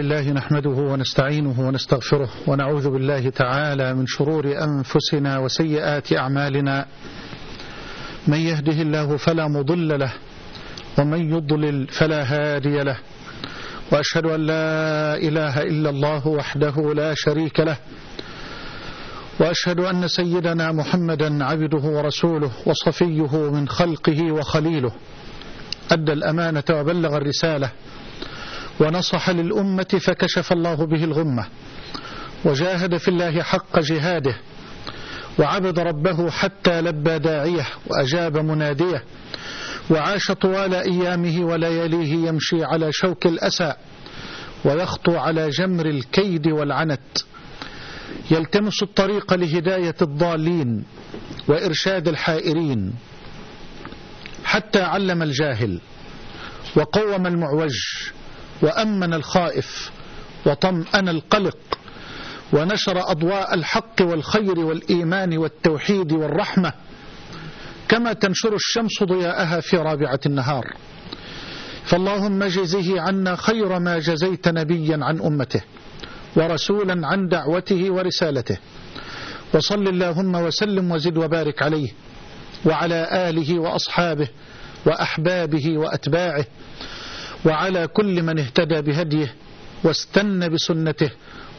الله نحمده ونستعينه ونستغفره ونعوذ بالله تعالى من شرور أنفسنا وسيئات أعمالنا. من يهده الله فلا مضل له ومن يضلل فلا هادي له. وأشهد أن لا إله إلا الله وحده لا شريك له. وأشهد أن سيدنا محمدا عبده ورسوله وصفيه من خلقه وخليله. أدى الأمانة وبلغ الرسالة. ونصح للأمة فكشف الله به الغمة وجاهد في الله حق جهاده وعبد ربه حتى لبى داعيه وأجاب مناديه وعاش طوال أيامه ولياليه يمشي على شوك الأسى ويخطو على جمر الكيد والعنت. يلتمس الطريق لهداية الضالين وإرشاد الحائرين حتى علم الجاهل وقوم المعوج وأمن الخائف وطمأن القلق ونشر أضواء الحق والخير والإيمان والتوحيد والرحمة. كما تنشر الشمس ضياءها في رابعة النهار. فاللهم جزه عنا خير ما جزيت نبيا عن أمته ورسولا عن دعوته ورسالته. وصل اللهم وسلم وزد وبارك عليه وعلى آله وأصحابه وأحبابه وأتباعه وعلى كل من اهتدى بهديه واستنى بسنته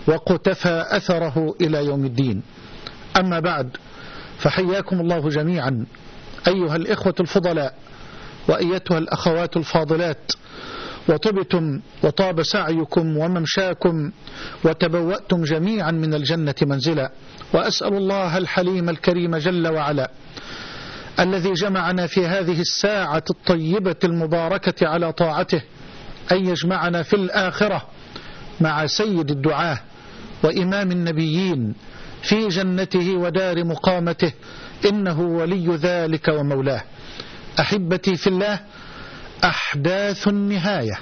وقتفى أثره إلى يوم الدين. أما بعد فحياكم الله جميعا أيها الإخوة الفضلاء وأيتها الأخوات الفاضلات. وطبتم وطاب سعيكم وممشاكم وتبوأتم جميعا من الجنة منزلا. وأسأل الله الحليم الكريم جل وعلا الذي جمعنا في هذه الساعة الطيبة المباركة على طاعته أن يجمعنا في الآخرة مع سيد الدعاة وإمام النبيين في جنته ودار مقامته إنه ولي ذلك ومولاه. أحبتي في الله أحداث النهاية.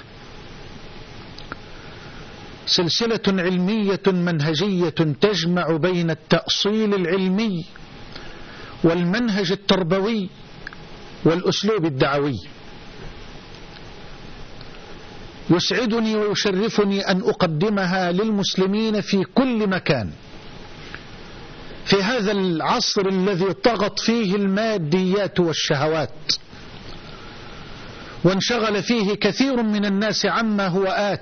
سلسلة علمية منهجية تجمع بين التأصيل العلمي والمنهج التربوي والأسلوب الدعوي. يسعدني ويشرفني أن أقدمها للمسلمين في كل مكان. في هذا العصر الذي طغت فيه الماديات والشهوات وانشغل فيه كثير من الناس عما هو آت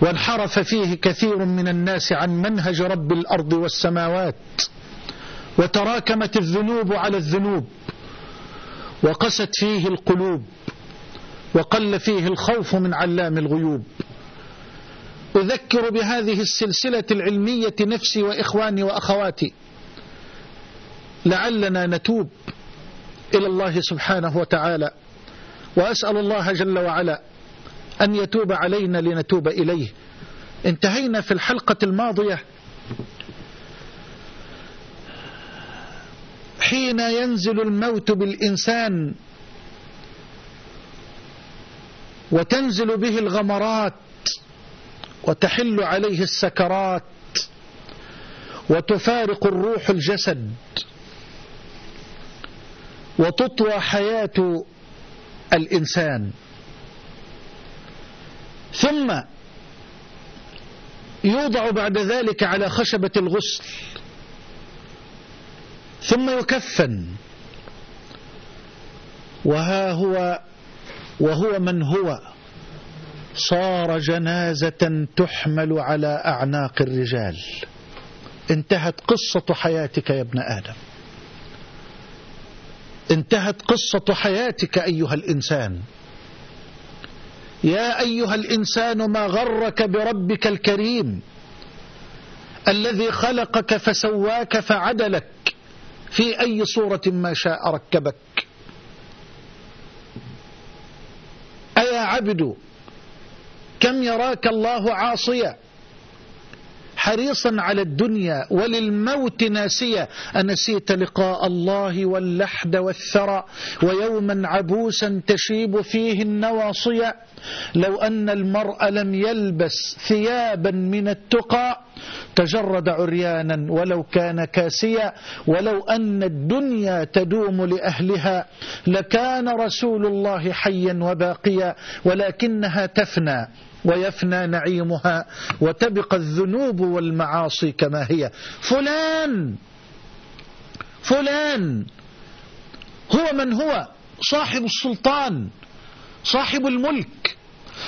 وانحرف فيه كثير من الناس عن منهج رب الأرض والسماوات. وتراكمت الذنوب على الذنوب وقست فيه القلوب وقل فيه الخوف من علام الغيوب. أذكر بهذه السلسلة العلمية نفسي وإخواني وأخواتي لعلنا نتوب إلى الله سبحانه وتعالى وأسأل الله جل وعلا أن يتوب علينا لنتوب إليه. انتهينا في الحلقة الماضية حين ينزل الموت بالإنسان وتنزل به الغمرات وتحل عليه السكرات وتفارق الروح الجسد وتطوى حياة الإنسان. ثم يوضع بعد ذلك على خشبة الغسل ثم يكفن. وها هو وهو من هو؟ صار جنازة تحمل على أعناق الرجال. انتهت قصة حياتك يا ابن آدم. انتهت قصة حياتك أيها الإنسان. يا أيها الإنسان ما غرك بربك الكريم؟ الذي خلقك فسواك فعدلك. في أي صورة ما شاء ركبك. أيا عبد كم يراك الله عاصيا؟ حريصا على الدنيا وللموت ناسيا أنسيت لقاء الله واللحد والثرى ويوما عبوسا تشيب فيه النواصيا لو أن المرء لم يلبس ثيابا من التقى تجرد عريانا ولو كان كاسيا. ولو أن الدنيا تدوم لأهلها لكان رسول الله حيا وباقيا ولكنها تفنى. ويفنى نعيمها وتبقى الذنوب والمعاصي كما هي. فلان فلان هو من هو؟ صاحب السلطان صاحب الملك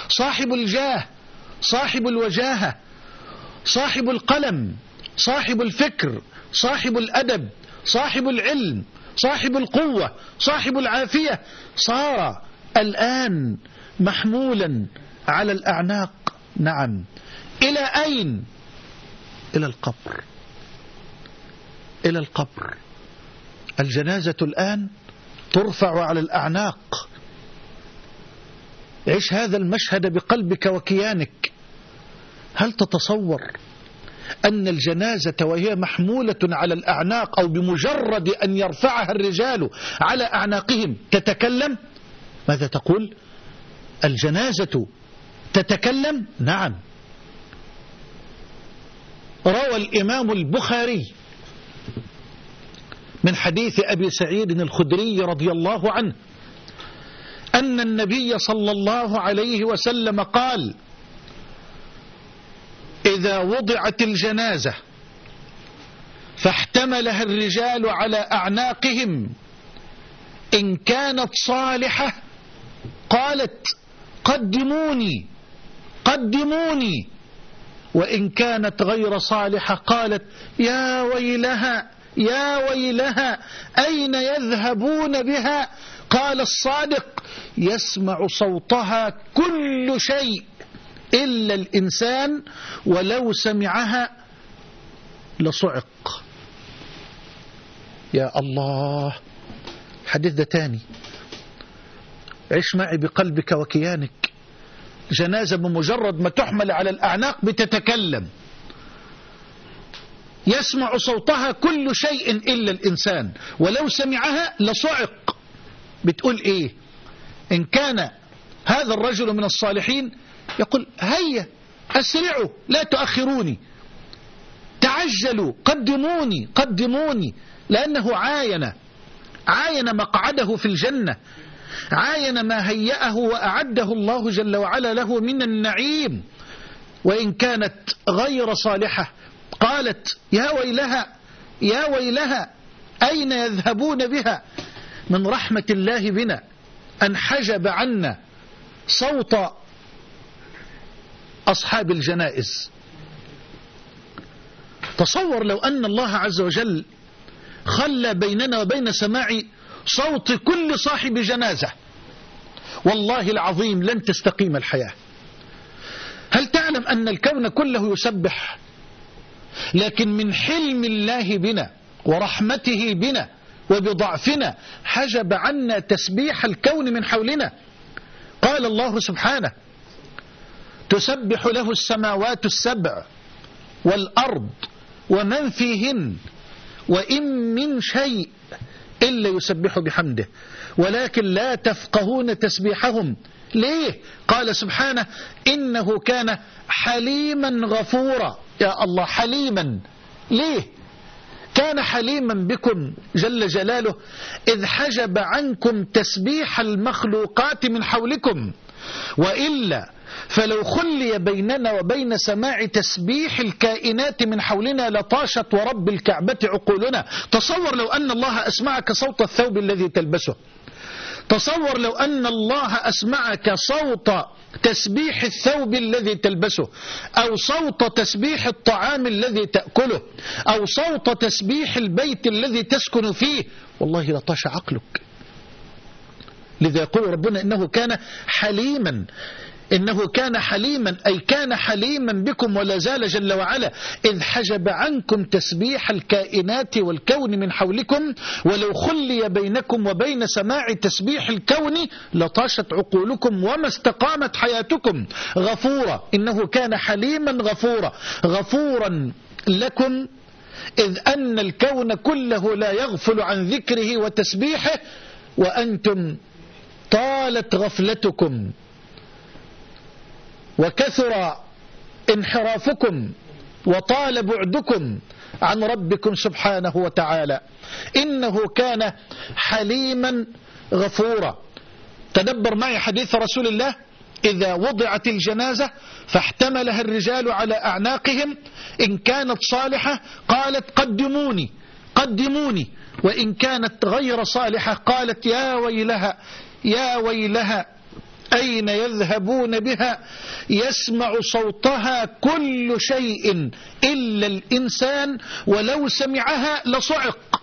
صاحب الجاه صاحب الوجاهة صاحب القلم صاحب الفكر صاحب الأدب صاحب العلم صاحب القوة صاحب العافية. صار الآن محمولا على الأعناق. نعم. إلى أين؟ إلى القبر. إلى القبر. الجنازة الآن ترفع على الأعناق. عيش هذا المشهد بقلبك وكيانك. هل تتصور أن الجنازة وهي محمولة على الأعناق أو بمجرد أن يرفعها الرجال على أعناقهم تتكلم؟ ماذا تقول؟ الجنازة تتكلم؟ نعم. روى الإمام البخاري من حديث أبي سعيد الخدري رضي الله عنه أن النبي صلى الله عليه وسلم قال إذا وضعت الجنازة فاحتملها الرجال على أعناقهم إن كانت صالحة قالت قدموني قدموني. وإن كانت غير صالحة قالت يا ويلها يا ويلها أين يذهبون بها؟ قال الصادق يسمع صوتها كل شيء إلا الإنسان ولو سمعها لصعق. يا الله حديث ده تاني. عش معي بقلبك وكيانك. جنازة بمجرد ما تحمل على الأعناق بتتكلم. يسمع صوتها كل شيء إلا الإنسان. ولو سمعها لصعق. بتقول إيه؟ إن كان هذا الرجل من الصالحين يقول هيا أسرعوا لا تؤخروني. تعجلوا قدموني قدموني. لأنه عاين عاين مقعده في الجنة. عاين ما هيأه وأعده الله جل وعلا له من النعيم. وإن كانت غير صالحة قالت يا ويلها يا ويلها أين يذهبون بها؟ من رحمة الله بنا أن حجب عنا صوت أصحاب الجنائز. تصور لو أن الله عز وجل خلى بيننا وبين سماع صوت كل صاحب جنازة. والله العظيم لن تستقيم الحياة. هل تعلم أن الكون كله يسبح؟ لكن من حلم الله بنا ورحمته بنا وبضعفنا حجب عنا تسبيح الكون من حولنا. قال الله سبحانه تسبح له السماوات السبع والأرض ومن فيهن وإن من شيء إلا يسبح بحمده. ولكن لا تفقهون تسبيحهم. ليه؟ قال سبحانه إنه كان حليما غفورا. يا الله حليما. ليه؟ كان حليما بكم جل جلاله إذ حجب عنكم تسبيح المخلوقات من حولكم. وإلا فلو خلي بيننا وبين سماع تسبيح الكائنات من حولنا لطاشت ورب الكعبة عقولنا. تصور لو أن الله أسمعك صوت الثوب الذي تلبسه. تصور لو أن الله أسمعك صوت تسبيح الثوب الذي تلبسه. أو صوت تسبيح الطعام الذي تأكله. أو صوت تسبيح البيت الذي تسكن فيه. والله لطاش عقلك. لذا يقول ربنا إنه كان حليما. إنه كان حليما أي كان حليما بكم ولا زال جل وعلا. إذ حجب عنكم تسبيح الكائنات والكون من حولكم ولو خلي بينكم وبين سماع تسبيح الكون لطاشت عقولكم وما استقامت حياتكم. غفورا إنه كان حليما غفورا. غفورا لكم إذ أن الكون كله لا يغفل عن ذكره وتسبيحه وأنتم طالت غفلتكم. وكثر انحرافكم وطال بعدكم عن ربكم سبحانه وتعالى. إنه كان حليما غفورا. تدبر معي حديث رسول الله؟ إذا وضعت الجنازة فاحتملها الرجال على أعناقهم. إن كانت صالحة قالت قدموني قدموني. وإن كانت غير صالحة قالت يا ويلها يا ويلها. أين يذهبون بها؟ يسمع صوتها كل شيء إلا الإنسان ولو سمعها لصعق.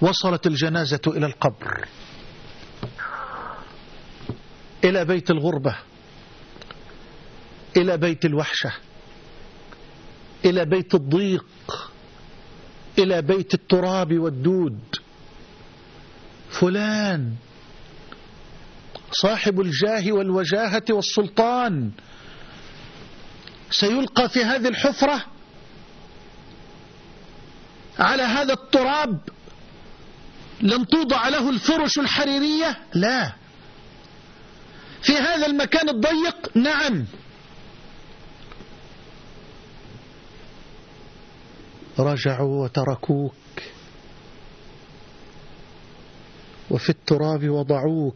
وصلت الجنازة إلى القبر. إلى بيت الغربة. إلى بيت الوحشة. إلى بيت الضيق. إلى بيت التراب والدود. فلان صاحب الجاه والوجاهة والسلطان. سيلقى في هذه الحفرة على هذا التراب. لن توضع له الفرش الحريرية؟ لا. في هذا المكان الضيق؟ نعم. رجعوا وتركوك. وفي التراب وضعوك.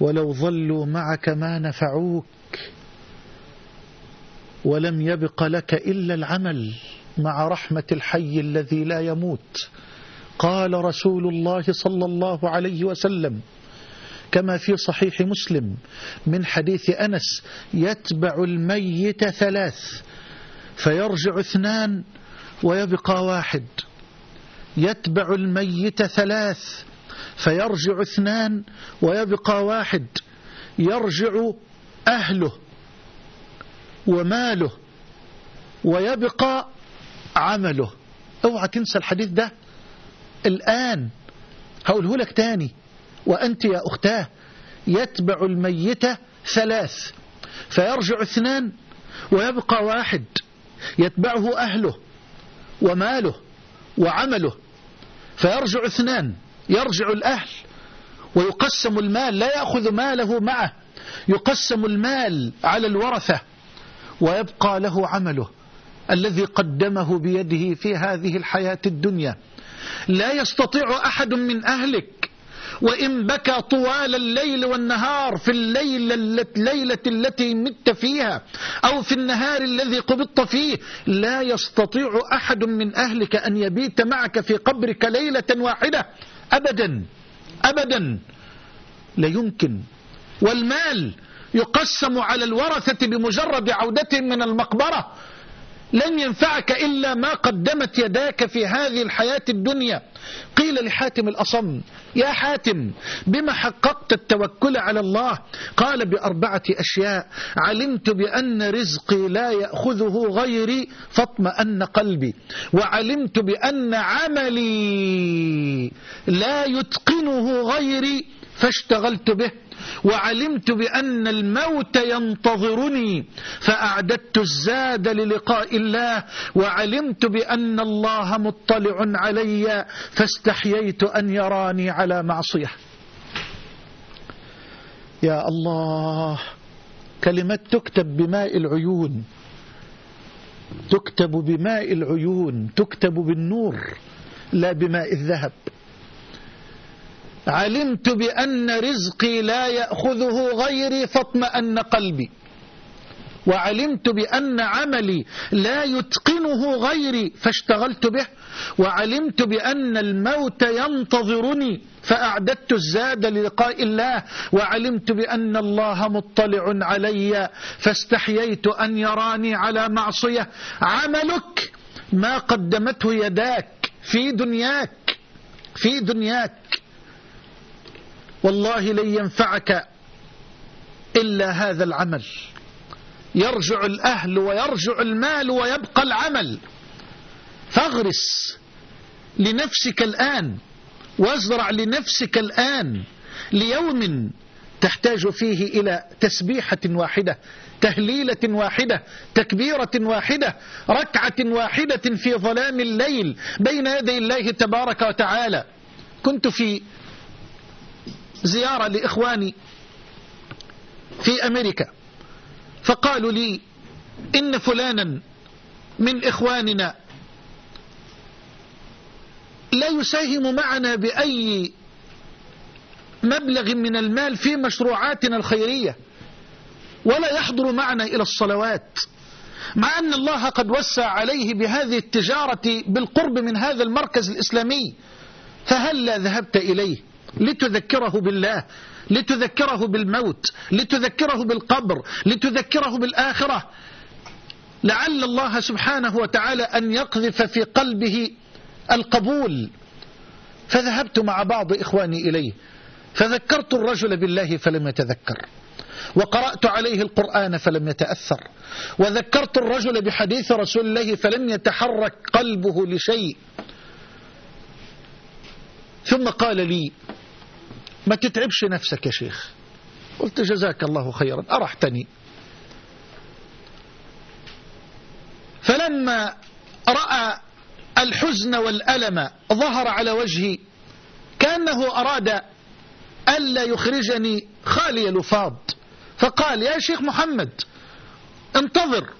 ولو ظلوا معك ما نفعوك ولم يبق لك إلا العمل مع رحمة الحي الذي لا يموت. قال رسول الله صلى الله عليه وسلم كما في صحيح مسلم من حديث أنس يتبع الميت ثلاث فيرجع اثنان ويبقى واحد. يتبع الميت ثلاث فيرجع اثنان ويبقى واحد. يرجع أهله وماله ويبقى عمله. أوعى تنسى الحديث ده. الآن هقوله لك تاني. وأنت يا أختاه يتبع الميت ثلاث. فيرجع اثنان ويبقى واحد. يتبعه أهله وماله وعمله. فيرجع اثنان. يرجع الأهل ويقسم المال لا يأخذ ماله معه يقسم المال على الورثة ويبقى له عمله الذي قدمه بيده في هذه الحياة الدنيا. لا يستطيع أحد من أهلك وإن بكى طوال الليل والنهار في الليلة, الليلة التي مت فيها أو في النهار الذي قبضت فيه لا يستطيع أحد من أهلك أن يبيت معك في قبرك ليلة واحدة. أبدا أبدا. لا يمكن. والمال يقسم على الورثة بمجرد عودتهم من المقبرة. لن ينفعك إلا ما قدمت يداك في هذه الحياة الدنيا. قيل لحاتم الأصم يا حاتم بما حققت التوكل على الله؟ قال بأربعة أشياء. علمت بأن رزقي لا يأخذه غيري فاطمأن قلبي. وعلمت بأن عملي لا يتقنه غيري فاشتغلت به. وعلمت بأن الموت ينتظرني فأعددت الزاد للقاء الله وعلمت بأن الله مطلع علي فاستحييت أن يراني على معصية. يا الله كلمات تكتب بماء العيون تكتب بماء العيون تكتب بالنور لا بماء الذهب. علمت بأن رزقي لا يأخذه غيري فاطمأن قلبي. وعلمت بأن عملي لا يتقنه غيري فاشتغلت به. وعلمت بأن الموت ينتظرني فأعددت الزاد للقاء الله. وعلمت بأن الله مطلع علي فاستحييت أن يراني على معصية. عملك ما قدمته يداك في دنياك في دنياك. والله لن ينفعك إلا هذا العمل. يرجع الأهل ويرجع المال ويبقى العمل. فاغرس لنفسك الآن وازرع لنفسك الآن ليوم تحتاج فيه إلى تسبيحة واحدة تهليلة واحدة تكبيرة واحدة ركعة واحدة في ظلام الليل بين يدي الله تبارك وتعالى. كنت في زيارة لإخواني في أمريكا. فقالوا لي إن فلانا من إخواننا لا يساهم معنا بأي مبلغ من المال في مشروعاتنا الخيرية ولا يحضر معنا إلى الصلوات. مع أن الله قد وسع عليه بهذه التجارة بالقرب من هذا المركز الإسلامي فهل لا ذهبت إليه؟ لتذكره بالله لتذكره بالموت لتذكره بالقبر لتذكره بالآخرة. لعل الله سبحانه وتعالى أن يقذف في قلبه القبول. فذهبت مع بعض إخواني إليه فذكرت الرجل بالله فلم يتذكر وقرأت عليه القرآن فلم يتأثر وذكرت الرجل بحديث رسول الله فلم يتحرك قلبه لشيء. ثم قال لي ما تتعبش نفسك يا شيخ. قلت جزاك الله خيرا أرحتني. فلما رأى الحزن والألم ظهر على وجهي كأنه أراد ألا يخرجني خالي لفاض. فقال يا شيخ محمد انتظر.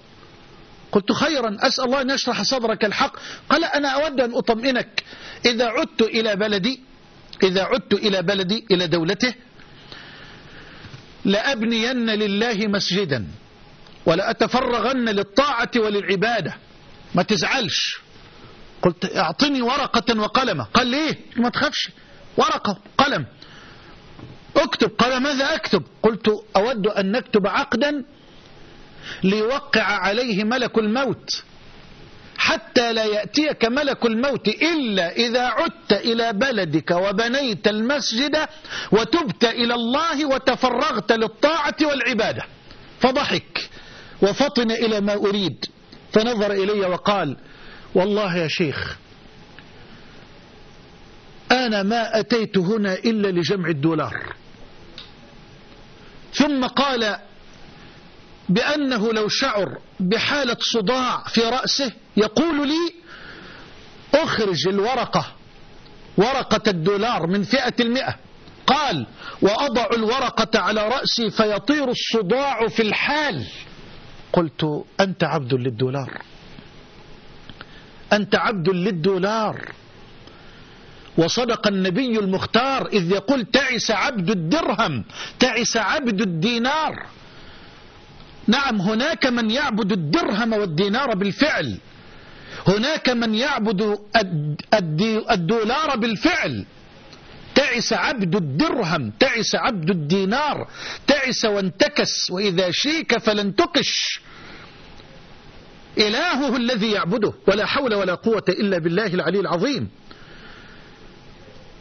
قلت خيرا أسأل الله أن يشرح صدرك الحق. قال أنا أود أن أطمئنك. إذا عدت إلى بلدي إذا عدت إلى بلدي إلى دولته لأبنين لله مسجدا ولأتفرغن للطاعة وللعبادة. ما تزعلش. قلت أعطني ورقة وقلمة قال ليه؟ ما تخافش. ورقة قلم اكتب. قال ماذا أكتب؟ قلت أود أن نكتب عقدا ليوقع عليه ملك الموت. حتى لا يأتيك ملك الموت إلا إذا عدت إلى بلدك وبنيت المسجد وتبت إلى الله وتفرغت للطاعة والعبادة. فضحك وفطن إلى ما أريد. فنظر إلي وقال والله يا شيخ أنا ما أتيت هنا إلا لجمع الدولار. ثم قال بأنه لو شعر بحالة صداع في رأسه يقول لي أخرج الورقة ورقة الدولار من فئة المئة. قال وأضع الورقة على رأسي فيطير الصداع في الحال. قلت أنت عبد للدولار. أنت عبد للدولار. وصدق النبي المختار إذ يقول تعس عبد الدرهم تعس عبد الدينار. نعم هناك من يعبد الدرهم والدينار بالفعل. هناك من يعبد الدولار بالفعل. تعس عبد الدرهم تعس عبد الدينار. تعس وانتكس وإذا شيك فلن تقش إلهه الذي يعبده ولا حول ولا قوة إلا بالله العلي العظيم.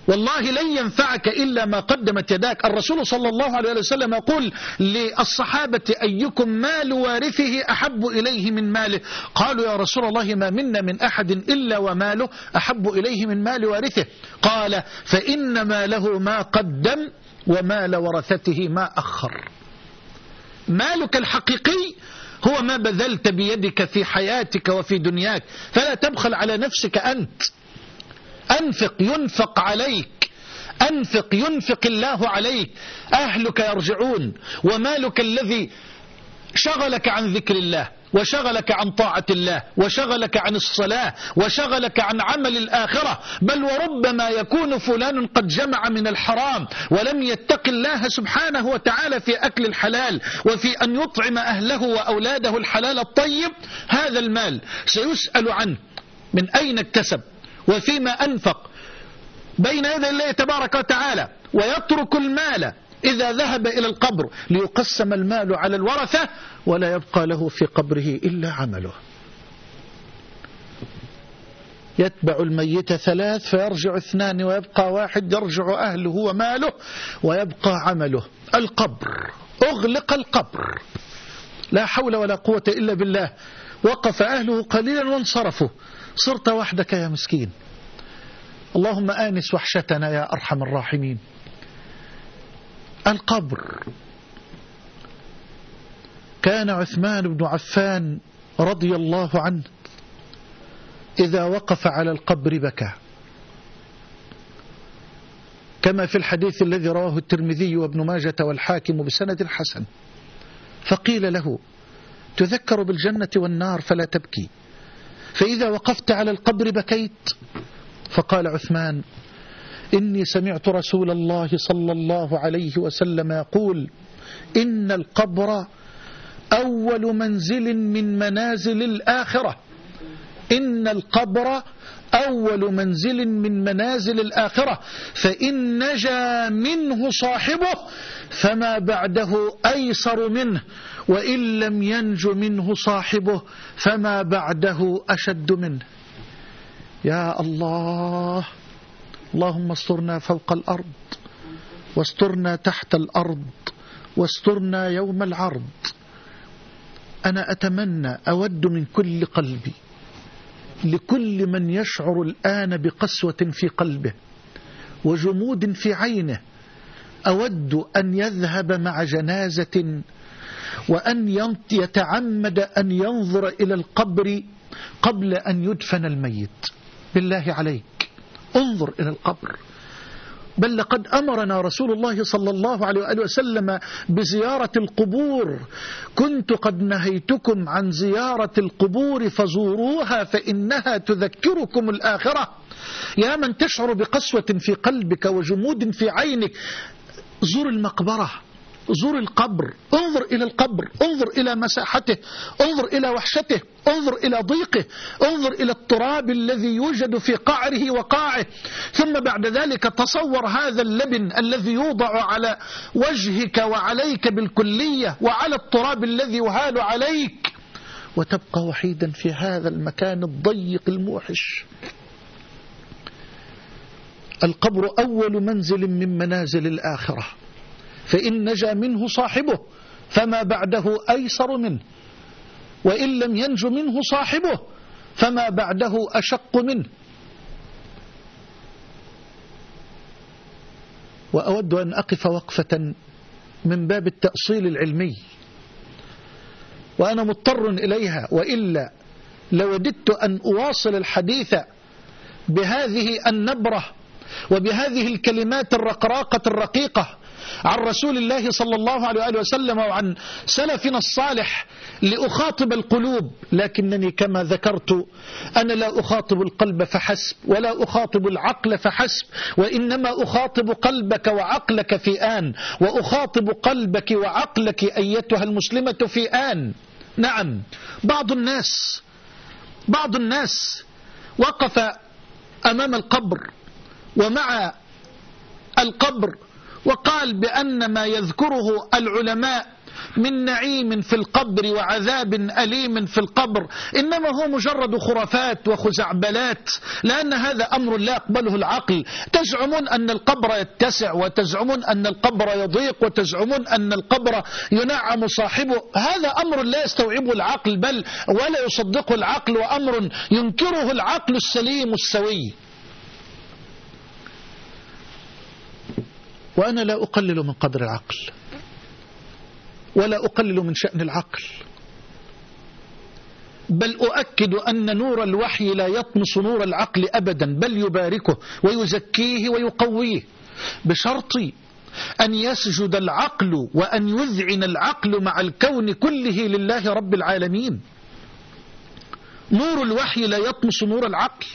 والله لن ينفعك إلا ما قدمت يداك. الرسول صلى الله عليه وسلم يقول للصحابة أيكم مال وارثه أحب إليه من ماله؟ قالوا يا رسول الله ما منا من أحد إلا وماله أحب إليه من مال وارثه. قال فإن ماله ما قدم ومال ورثته ما أخر. مالك الحقيقي هو ما بذلت بيدك في حياتك وفي دنياك. فلا تبخل على نفسك أنت. أنفق ينفق عليك. أنفق ينفق الله عليك. أهلك يرجعون. ومالك الذي شغلك عن ذكر الله وشغلك عن طاعة الله وشغلك عن الصلاة وشغلك عن عمل الآخرة. بل وربما يكون فلان قد جمع من الحرام ولم يتق الله سبحانه وتعالى في أكل الحلال وفي أن يطعم أهله وأولاده الحلال الطيب. هذا المال سيسأل عنه. من أين اكتسب؟ وفيما أنفق. بين يدي الله تبارك وتعالى ويترك المال إذا ذهب إلى القبر ليقسم المال على الورثة ولا يبقى له في قبره إلا عمله. يتبع الميت ثلاث فيرجع اثنان ويبقى واحد يرجع أهله وماله ويبقى عمله. القبر أغلق القبر. لا حول ولا قوة إلا بالله. وقف أهله قليلا وانصرفوا. صرت وحدك يا مسكين. اللهم آنس وحشتنا يا أرحم الراحمين. القبر. كان عثمان بن عفان رضي الله عنه إذا وقف على القبر بكى. كما في الحديث الذي رواه الترمذي وابن ماجة والحاكم بسند حسن. فقيل له تذكر بالجنة والنار فلا فإذا وقفت على القبر بكيت. فقال عثمان إني سمعت رسول الله صلى الله عليه وسلم يقول إن القبر أول منزل من منازل الآخرة. إن القبر أول منزل من منازل الآخرة. فإن نجا منه صاحبه فما بعده أيسر منه. وإن لم ينج منه صاحبه فما بعده أشد منه. يا الله اللهم استرنا فوق الأرض واسترنا تحت الأرض واسترنا يوم العرض. أنا أتمنى أود من كل قلبي لكل من يشعر الآن بقسوة في قلبه وجمود في عينه أود أن يذهب مع جنازة وأن يتعمد أن ينظر إلى القبر قبل أن يدفن الميت. بالله عليك. انظر إلى القبر. بل لقد أمرنا رسول الله صلى الله عليه وآله وسلم بزيارة القبور. كنت قد نهيتكم عن زيارة القبور فزوروها فإنها تذكركم الآخرة. يا من تشعر بقسوة في قلبك وجمود في عينك زور المقبرة. زور القبر. انظر إلى القبر. انظر إلى مساحته. انظر إلى وحشته. انظر إلى ضيقه. انظر إلى التراب الذي يوجد في قعره وقاعه. ثم بعد ذلك تصور هذا اللبن الذي يوضع على وجهك وعليك بالكلية وعلى التراب الذي يهال عليك. وتبقى وحيدا في هذا المكان الضيق الموحش. القبر أول منزل من منازل الآخرة. فإن نجا منه صاحبه فما بعده أيسر منه. وإن لم ينج منه صاحبه فما بعده أشق منه. وأود أن أقف وقفة من باب التأصيل العلمي. وأنا مضطر إليها وإلا لوددت أن أواصل الحديث بهذه النبرة وبهذه الكلمات الرقراقة الرقيقة عن رسول الله صلى الله عليه وآله وسلم وعن سلفنا الصالح لأخاطب القلوب. لكنني كما ذكرت أنا لا أخاطب القلب فحسب ولا أخاطب العقل فحسب وإنما أخاطب قلبك وعقلك في آن وأخاطب قلبك وعقلك أيتها المسلمة في آن. نعم بعض الناس بعض الناس وقف أمام القبر ومع القبر وقال بأن ما يذكره العلماء من نعيم في القبر وعذاب أليم في القبر إنما هو مجرد خرافات وخزعبلات لأن هذا أمر لا يقبله العقل. تزعمون أن القبر يتسع وتزعمون أن القبر يضيق وتزعمون أن القبر ينعم صاحبه. هذا أمر لا يستوعبه العقل بل ولا يصدقه العقل وأمر ينكره العقل السليم السوي. وأنا لا أقلل من قدر العقل ولا أقلل من شأن العقل بل أؤكد أن نور الوحي لا يطمس نور العقل أبدا بل يباركه ويزكيه ويقويه. بشرط أن يسجد العقل وأن يذعن العقل مع الكون كله لله رب العالمين. نور الوحي لا يطمس نور العقل.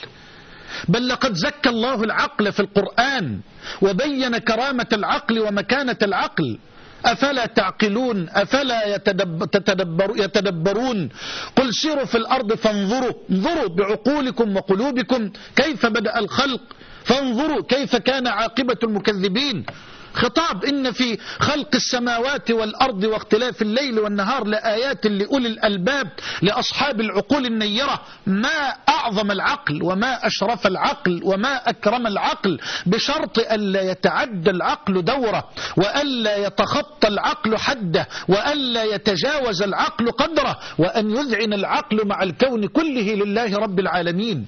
بل لقد زكى الله العقل في القرآن وبين كرامة العقل ومكانة العقل. أفلا تعقلون؟ أفلا يتدبر يتدبرون؟ قل سيروا في الأرض فانظروا. انظروا بعقولكم وقلوبكم كيف بدأ الخلق. فانظروا كيف كان عاقبة المكذبين. خطاب إن في خلق السماوات والأرض واختلاف الليل والنهار لآيات لأولي الألباب لأصحاب العقول النيرة. ما أعظم العقل وما أشرف العقل وما أكرم العقل بشرط ألا يتعدى العقل دوره وألا يتخطى العقل حده وألا يتجاوز العقل قدره وأن يذعن العقل مع الكون كله لله رب العالمين.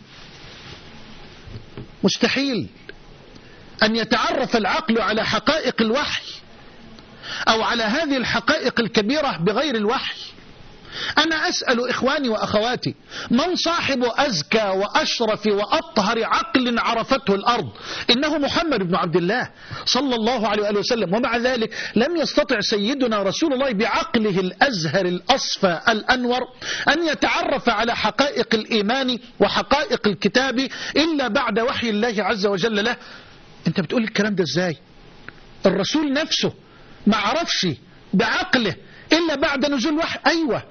مستحيل. أن يتعرف العقل على حقائق الوحي أو على هذه الحقائق الكبيرة بغير الوحي. أنا أسأل إخواني وأخواتي من صاحب أزكى وأشرف وأطهر عقل عرفته الأرض؟ إنه محمد بن عبد الله صلى الله عليه وآله وسلم. ومع ذلك لم يستطع سيدنا رسول الله بعقله الأزهر الأصفى الأنور أن يتعرف على حقائق الإيمان وحقائق الكتاب إلا بعد وحي الله عز وجل له. انت بتقول الكلام ده إزاي؟ الرسول نفسه ما عرفش بعقله إلا بعد نزول وحي. أيوة.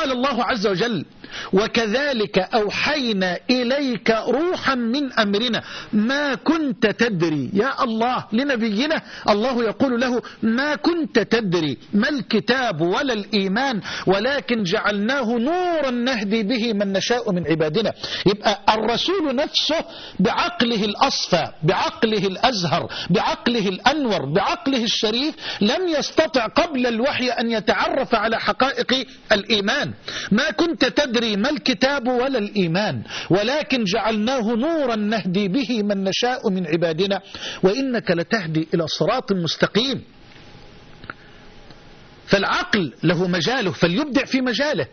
قال الله عز وجل وكذلك أوحينا إليك روحا من أمرنا. ما كنت تدري يا الله لنبينا؟ الله يقول له ما كنت تدري ما الكتاب ولا الإيمان ولكن جعلناه نورا نهدي به من نشاء من عبادنا. يبقى الرسول نفسه بعقله الأصفى بعقله الأزهر بعقله الأنور بعقله الشريف لم يستطع قبل الوحي أن يتعرف على حقائق الإيمان. ما كنت تدري ما الكتاب ولا الإيمان ولكن جعلناه نورا نهدي به من نشاء من عبادنا وإنك لتهدي إلى صراط مستقيم. فالعقل له مجاله فليبدع في مجاله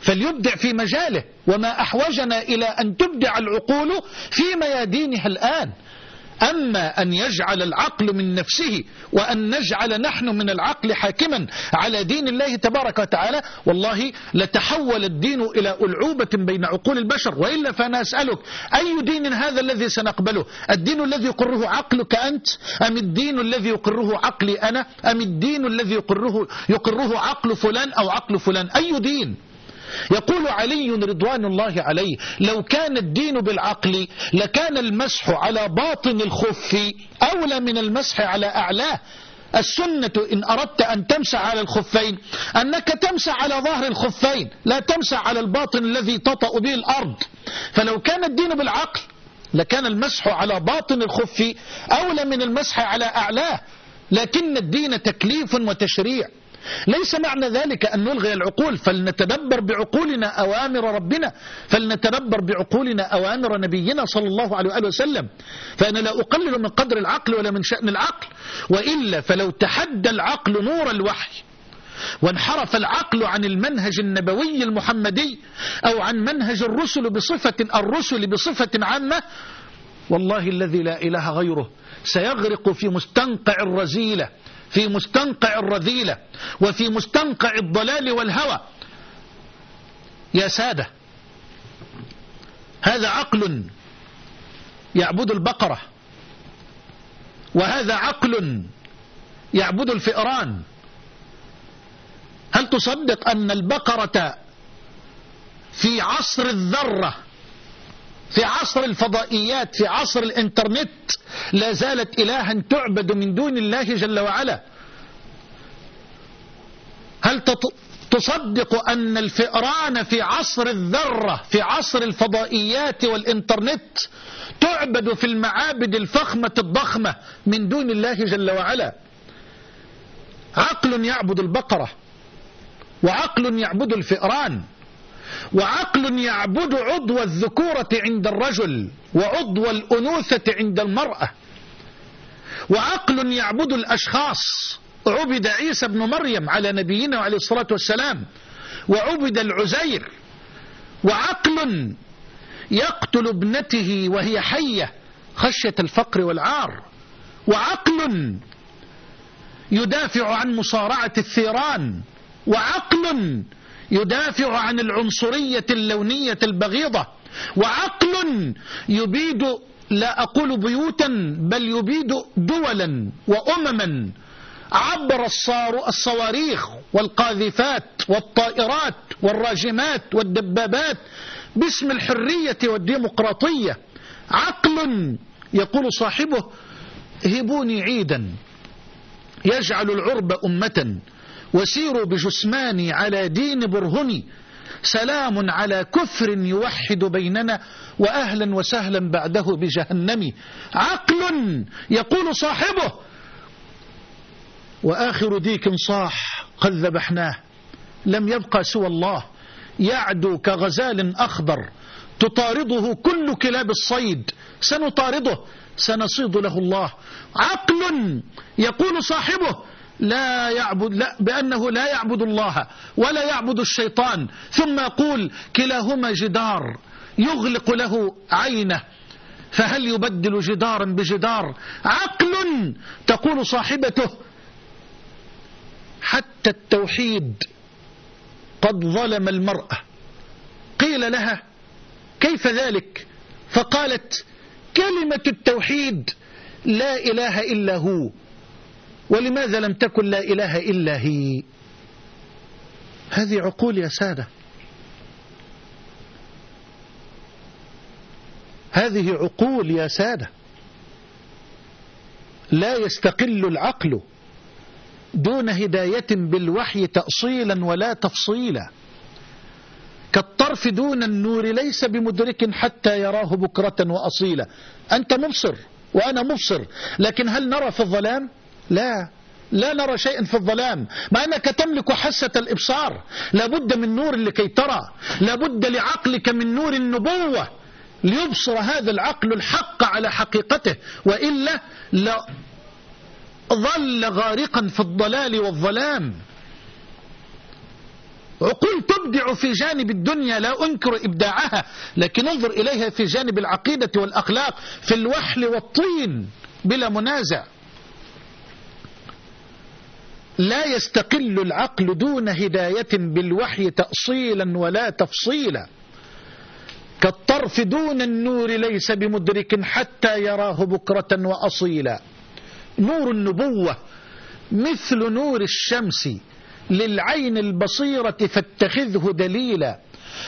فليبدع في مجاله. وما أحوجنا إلى أن تبدع العقول في ميادينها الآن. أما أن يجعل العقل من نفسه وأن نجعل نحن من العقل حاكما على دين الله تبارك وتعالى والله لتحول الدين إلى ألعوبة بين عقول البشر. وإلا فأنا أسألك أي دين هذا الذي سنقبله؟ الدين الذي يقره عقلك أنت؟ أم الدين الذي يقره عقلي أنا؟ أم الدين الذي يقره, يقره عقل فلان أو عقل فلان؟ أي دين؟ يقول علي رضوان الله عليه لو كان الدين بالعقل لكان المسح على باطن الخف أولى من المسح على أعلاه. السنة إن أردت أن تمسح على الخفين أنك تمسح على ظهر الخفين لا تمسح على الباطن الذي تطأ به الأرض. فلو كان الدين بالعقل لكان المسح على باطن الخف أولى من المسح على أعلاه. لكن الدين تكليف وتشريع. ليس معنى ذلك أن نلغي العقول فلنتدبر بعقولنا أوامر ربنا فلنتدبر بعقولنا أوامر نبينا صلى الله عليه وآله وسلم. فأنا لا أقلل من قدر العقل ولا من شأن العقل وإلا فلو تحدى العقل نور الوحي وانحرف العقل عن المنهج النبوي المحمدي أو عن منهج الرسل بصفة الرسل بصفة عامة والله الذي لا إله غيره سيغرق في مستنقع الرزيلة. في مستنقع الرذيلة وفي مستنقع الضلال والهوى. يا سادة هذا عقل يعبد البقرة وهذا عقل يعبد الفئران. هل تصدق أن البقرة في عصر الذرة في عصر الفضائيات في عصر الإنترنت لا زالت إلها تعبد من دون الله جل وعلا. هل تصدق أن الفئران في عصر الذرة في عصر الفضائيات والإنترنت تعبد في المعابد الفخمة الضخمة من دون الله جل وعلا؟ عقل يعبد البقرة وعقل يعبد الفئران. وعقل يعبد عضو الذكورة عند الرجل وعضو الأنوثة عند المرأة. وعقل يعبد الأشخاص. عبد عيسى بن مريم على نبينا عليه الصلاة والسلام. وعبد العزير. وعقل يقتل ابنته وهي حية خشية الفقر والعار. وعقل يدافع عن مصارعة الثيران. وعقل يدافع عن العنصرية اللونية البغيضة وعقل يبيد لا أقول بيوتا بل يبيد دولا وأمما عبر الصواريخ والقاذفات والطائرات والراجمات والدبابات باسم الحرية والديمقراطية. عقل يقول صاحبه هبوني عيدا يجعل العرب أمة. وسيروا بجسماني على دين برهني. سلام على كفر يوحد بيننا وأهلا وسهلا بعده بجهنم. عقل يقول صاحبه وآخر ديك صاح قد ذبحناه. لم يبقى سوى الله. يعدو كغزال أخضر. تطارده كل كلاب الصيد. سنطارده سنصيد له الله. عقل يقول صاحبه لا يعبد لا بأنه لا يعبد الله ولا يعبد الشيطان. ثم يقول كلاهما جدار يغلق له عينه. فهل يبدل جدارا بجدار؟ عقل تقول صاحبته. حتى التوحيد قد ظلم المرأة. قيل لها كيف ذلك؟ فقالت كلمة التوحيد لا إله إلا هو. ولماذا لم تكن لا إله إلا هي؟ هذه عقول يا سادة. هذه عقول يا سادة. لا يستقل العقل دون هداية بالوحي تأصيلا ولا تفصيلا. كالطرف دون النور ليس بمدرك حتى يراه بكرة وأصيلا. أنت مبصر وأنا مبصر لكن هل نرى في الظلام؟ لا. لا نرى شيئا في الظلام. مع أنك تملك حاسة الإبصار. لابد من نور لكي ترى. لابد لعقلك من نور النبوة. ليبصر هذا العقل الحق على حقيقته. وإلا لا ظل غارقا في الضلال والظلام. عقول تبدع في جانب الدنيا. لا أنكر إبداعها. لكن انظر إليها في جانب العقيدة والأخلاق. في الوحل والطين بلا منازع. لا يستقل العقل دون هداية بالوحي تأصيلا ولا تفصيلا. كالطرف دون النور ليس بمدرك حتى يراه بكرة وأصيلا. نور النبوة مثل نور الشمس للعين البصيرة فاتخذه دليلا.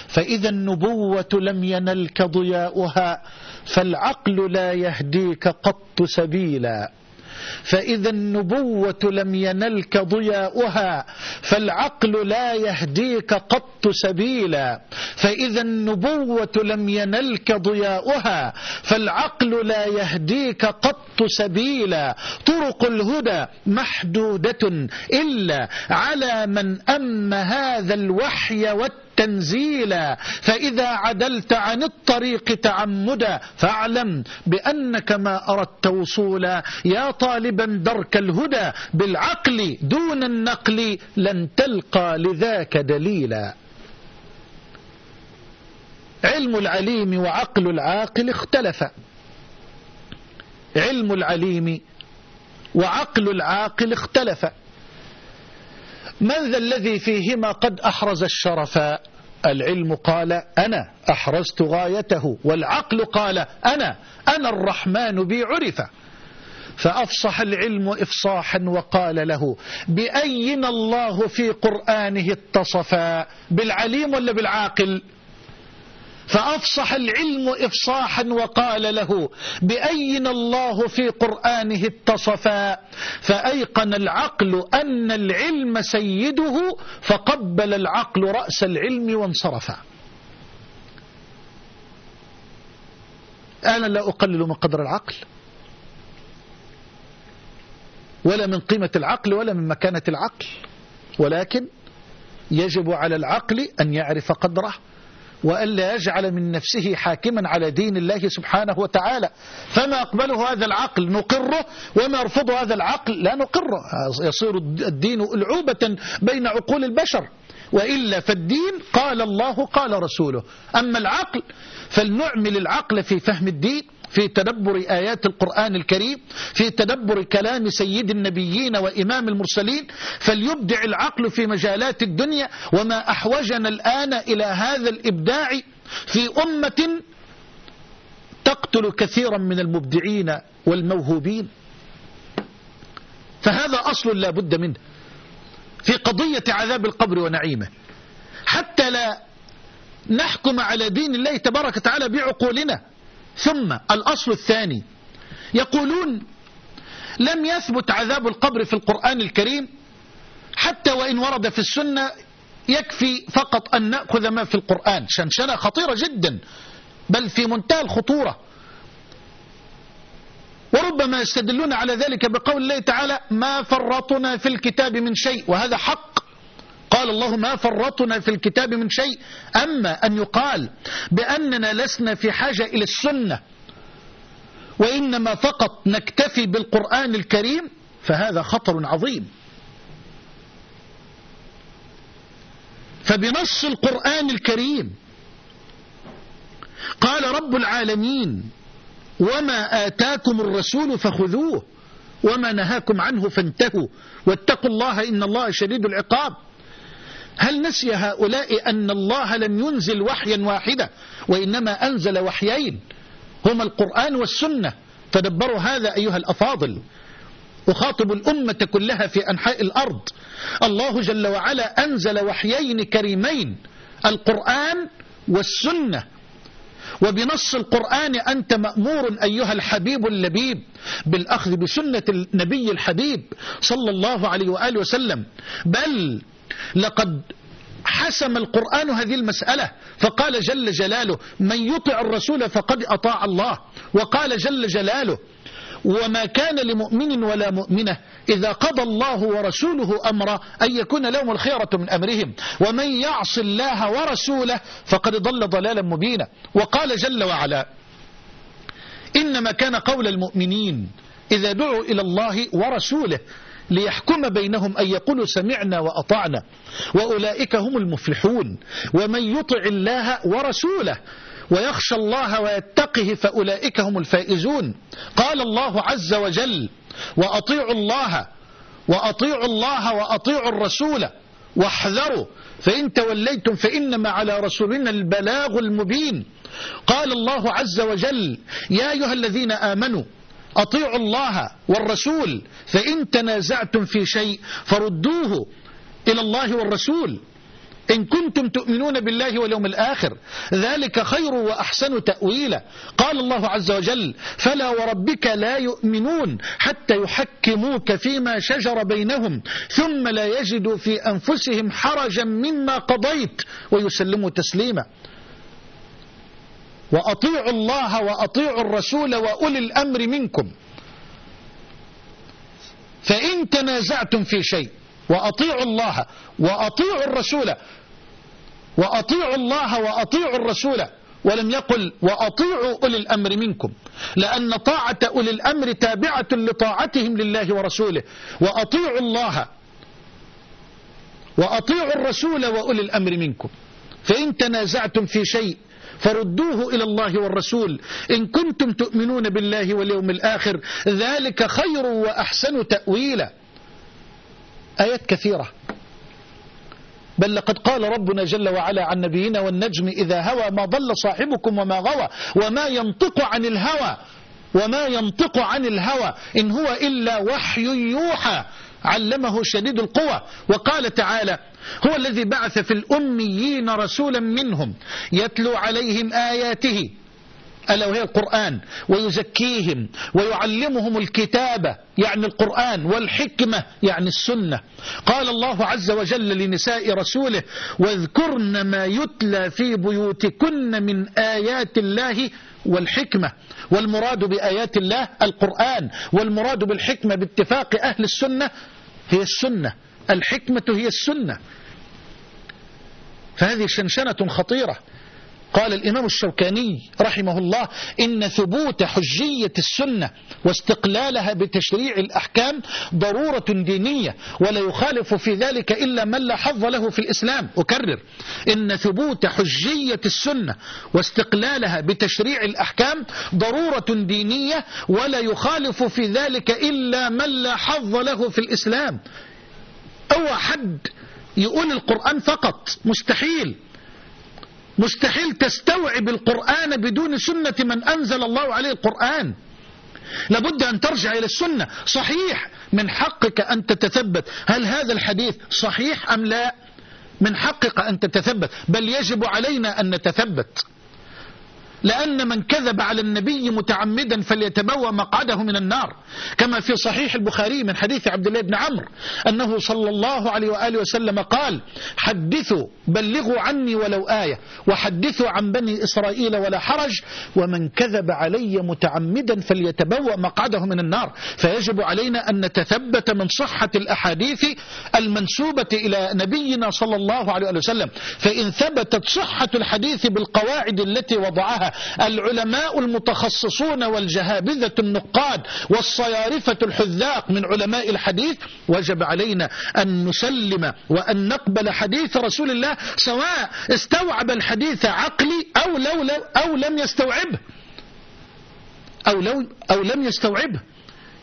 فإذا النبوة لم ينلك ضياؤها فالعقل لا يهديك قط سبيلا. فإذا النبوة لم ينلك ضياؤها فالعقل لا يهديك قط سبيلا. فإذا النبوة لم ينلك ضياؤها فالعقل لا يهديك قط سبيلا. طرق الهدى محدودة إلا على من أم هذا الوحي والتعلم تنزيلا فإذا عدلت عن الطريق تعمدا فاعلم بأنك ما أردت وصولا. يا طالبا درك الهدى بالعقل دون النقل لن تلقى لذاك دليلا. علم العليم وعقل العاقل اختلفا. علم العليم وعقل العاقل اختلفا. من ذا الذي فيهما قد أحرز الشرفاء العلم قال أنا أحرزت غايته والعقل قال أنا أنا الرحمن بي عرف. فأفصح العلم إفصاحا وقال له بأين الله في قرآنه اتصفا بالعليم ولا بالعاقل؟ فأفصح العلم إفصاحا وقال له بأين الله في قرآنه اتصفا؟ فأيقن العقل أن العلم سيده فقبل العقل رأس العلم وانصرفا. أنا لا أقلل من قدر العقل ولا من قيمة العقل ولا من مكانة العقل ولكن يجب على العقل أن يعرف قدره. وألا يجعل من نفسه حاكما على دين الله سبحانه وتعالى. فما أقبله هذا العقل نقره وما يرفضه هذا العقل لا نقره. يصير الدين ألعوبة بين عقول البشر. وإلا فالدين قال الله قال رسوله. أما العقل فلنعمل العقل في فهم الدين. في تدبر آيات القرآن الكريم في تدبر كلام سيد النبيين وإمام المرسلين فليبدع العقل في مجالات الدنيا وما أحوجنا الآن إلى هذا الإبداع في أمة تقتل كثيرا من المبدعين والموهوبين. فهذا أصل لا بد منه في قضية عذاب القبر ونعيمه. حتى لا نحكم على دين الله تبارك وتعالى بعقولنا. ثم الأصل الثاني. يقولون لم يثبت عذاب القبر في القرآن الكريم حتى وإن ورد في السنة يكفي فقط أن نأخذ ما في القرآن. شنشنة خطيرة جدا بل في منتهى الخطورة. وربما يستدلون على ذلك بقول الله تعالى ما فرطنا في الكتاب من شيء. وهذا حق. قال الله ما فرطنا في الكتاب من شيء أما أن يقال بأننا لسنا في حاجة إلى السنة وإنما فقط نكتفي بالقرآن الكريم فهذا خطر عظيم. فبنص القرآن الكريم قال رب العالمين وما آتاكم الرسول فخذوه وما نهاكم عنه فانتهوا واتقوا الله إن الله شديد العقاب. هل نسي هؤلاء أن الله لم ينزل وحيا واحدا وإنما أنزل وحيين؟ هما القرآن والسنة. تدبروا هذا أيها الأفاضل. أخاطب الأمة كلها في أنحاء الأرض. الله جل وعلا أنزل وحيين كريمين القرآن والسنة. وبنص القرآن أنت مأمور أيها الحبيب اللبيب بالأخذ بسنة النبي الحبيب صلى الله عليه وآله وسلم. بل لقد حسم القرآن هذه المسألة فقال جل جلاله من يطع الرسول فقد أطاع الله وقال جل جلاله وما كان لمؤمن ولا مؤمنة إذا قضى الله ورسوله أمرا أن يكون لهم الخيرة من أمرهم ومن يعص الله ورسوله فقد ضل ضلالا مبينا وقال جل وعلا إنما كان قول المؤمنين إذا دعوا إلى الله ورسوله ليحكم بينهم أن يقولوا سمعنا وأطعنا. وأولئك هم المفلحون. ومن يطع الله ورسوله ويخشى الله ويتقه فأولئك هم الفائزون. قال الله عز وجل وأطيعوا الله وأطيعوا الله وأطيعوا الرسول واحذروا فإن توليتم فإنما على رسولنا البلاغ المبين. قال الله عز وجل يا أيها الذين آمنوا أطيعوا الله والرسول فإن تنازعتم في شيء فردوه إلى الله والرسول. إن كنتم تؤمنون بالله واليوم الآخر ذلك خير وأحسن تأويلا قال الله عز وجل فلا وربك لا يؤمنون حتى يحكموك فيما شجر بينهم ثم لا يجدوا في أنفسهم حرجا مما قضيت ويسلموا تسليما. وأطيعوا الله وأطيعوا الرسول وأولي الأمر منكم. فإن تنازعتم في شيء وأطيعوا الله وأطيعوا الرسول وأطيعوا الله وأطيعوا الرسول ولم يقل وأطيعوا أولي الأمر منكم. لأن طاعة أولي الأمر تابعة لطاعتهم لله ورسوله. وأطيعوا الله وأطيعوا الرسول وأولي الأمر منكم. فإن تنازعتم في شيء فردوه إلى الله والرسول. إن كنتم تؤمنون بالله واليوم الآخر ذلك خير وأحسن تأويلا. آيات كثيرة. بل لقد قال ربنا جل وعلا عن نبينا والنجم إذا هوى ما ضل صاحبكم وما غوى وما ينطق عن الهوى وما ينطق عن الهوى إن هو إلا وحي يوحى. علمه شديد القوى وقال تعالى هو الذي بعث في الأميين رسولا منهم يتلو عليهم آياته ألا وهي القرآن ويزكيهم ويعلمهم الكتابة يعني القرآن والحكمة يعني السنة. قال الله عز وجل لنساء رسوله واذكرن ما يتلى في بيوتكن من آيات الله والحكمة. والمراد بآيات الله القرآن والمراد بالحكمة باتفاق أهل السنة هي السنة. الحكمة هي السنة. فهذه شنشنة خطيرة. قال الإمام الشوكاني رحمه الله إن ثبوت حجية السنة واستقلالها بتشريع الأحكام ضرورة دينية ولا يخالف في ذلك إلا من لا حظ له في الإسلام. أكرر. إن ثبوت حجية السنة واستقلالها بتشريع الأحكام ضرورة دينية ولا يخالف في ذلك إلا من لا حظ له في الإسلام. أو حد يقول القرآن فقط. مستحيل. مستحيل تستوعب القرآن بدون سنة من أنزل الله عليه القرآن. لابد أن ترجع إلى السنة. صحيح من حقك أن تتثبت. هل هذا الحديث صحيح أم لا؟ من حقك أن تتثبت. بل يجب علينا أن نتثبت. لأن من كذب على النبي متعمدا فليتبوى مقعده من النار. كما في صحيح البخاري من حديث عبد الله بن عمرو أنه صلى الله عليه وآله وسلم قال حدثوا بلغوا عني ولو آية وحدثوا عن بني إسرائيل ولا حرج ومن كذب علي متعمدا فليتبوى مقعده من النار. فيجب علينا أن نتثبت من صحة الأحاديث المنسوبة إلى نبينا صلى الله عليه وسلم. فإن ثبتت صحة الحديث بالقواعد التي وضعها العلماء المتخصصون والجهابذة النقاد والصيارفة الحذاق من علماء الحديث وجب علينا أن نسلم وأن نقبل حديث رسول الله سواء استوعب الحديث عقلي أو, لو لو أو لم يستوعبه أو, لو أو لم يستوعبه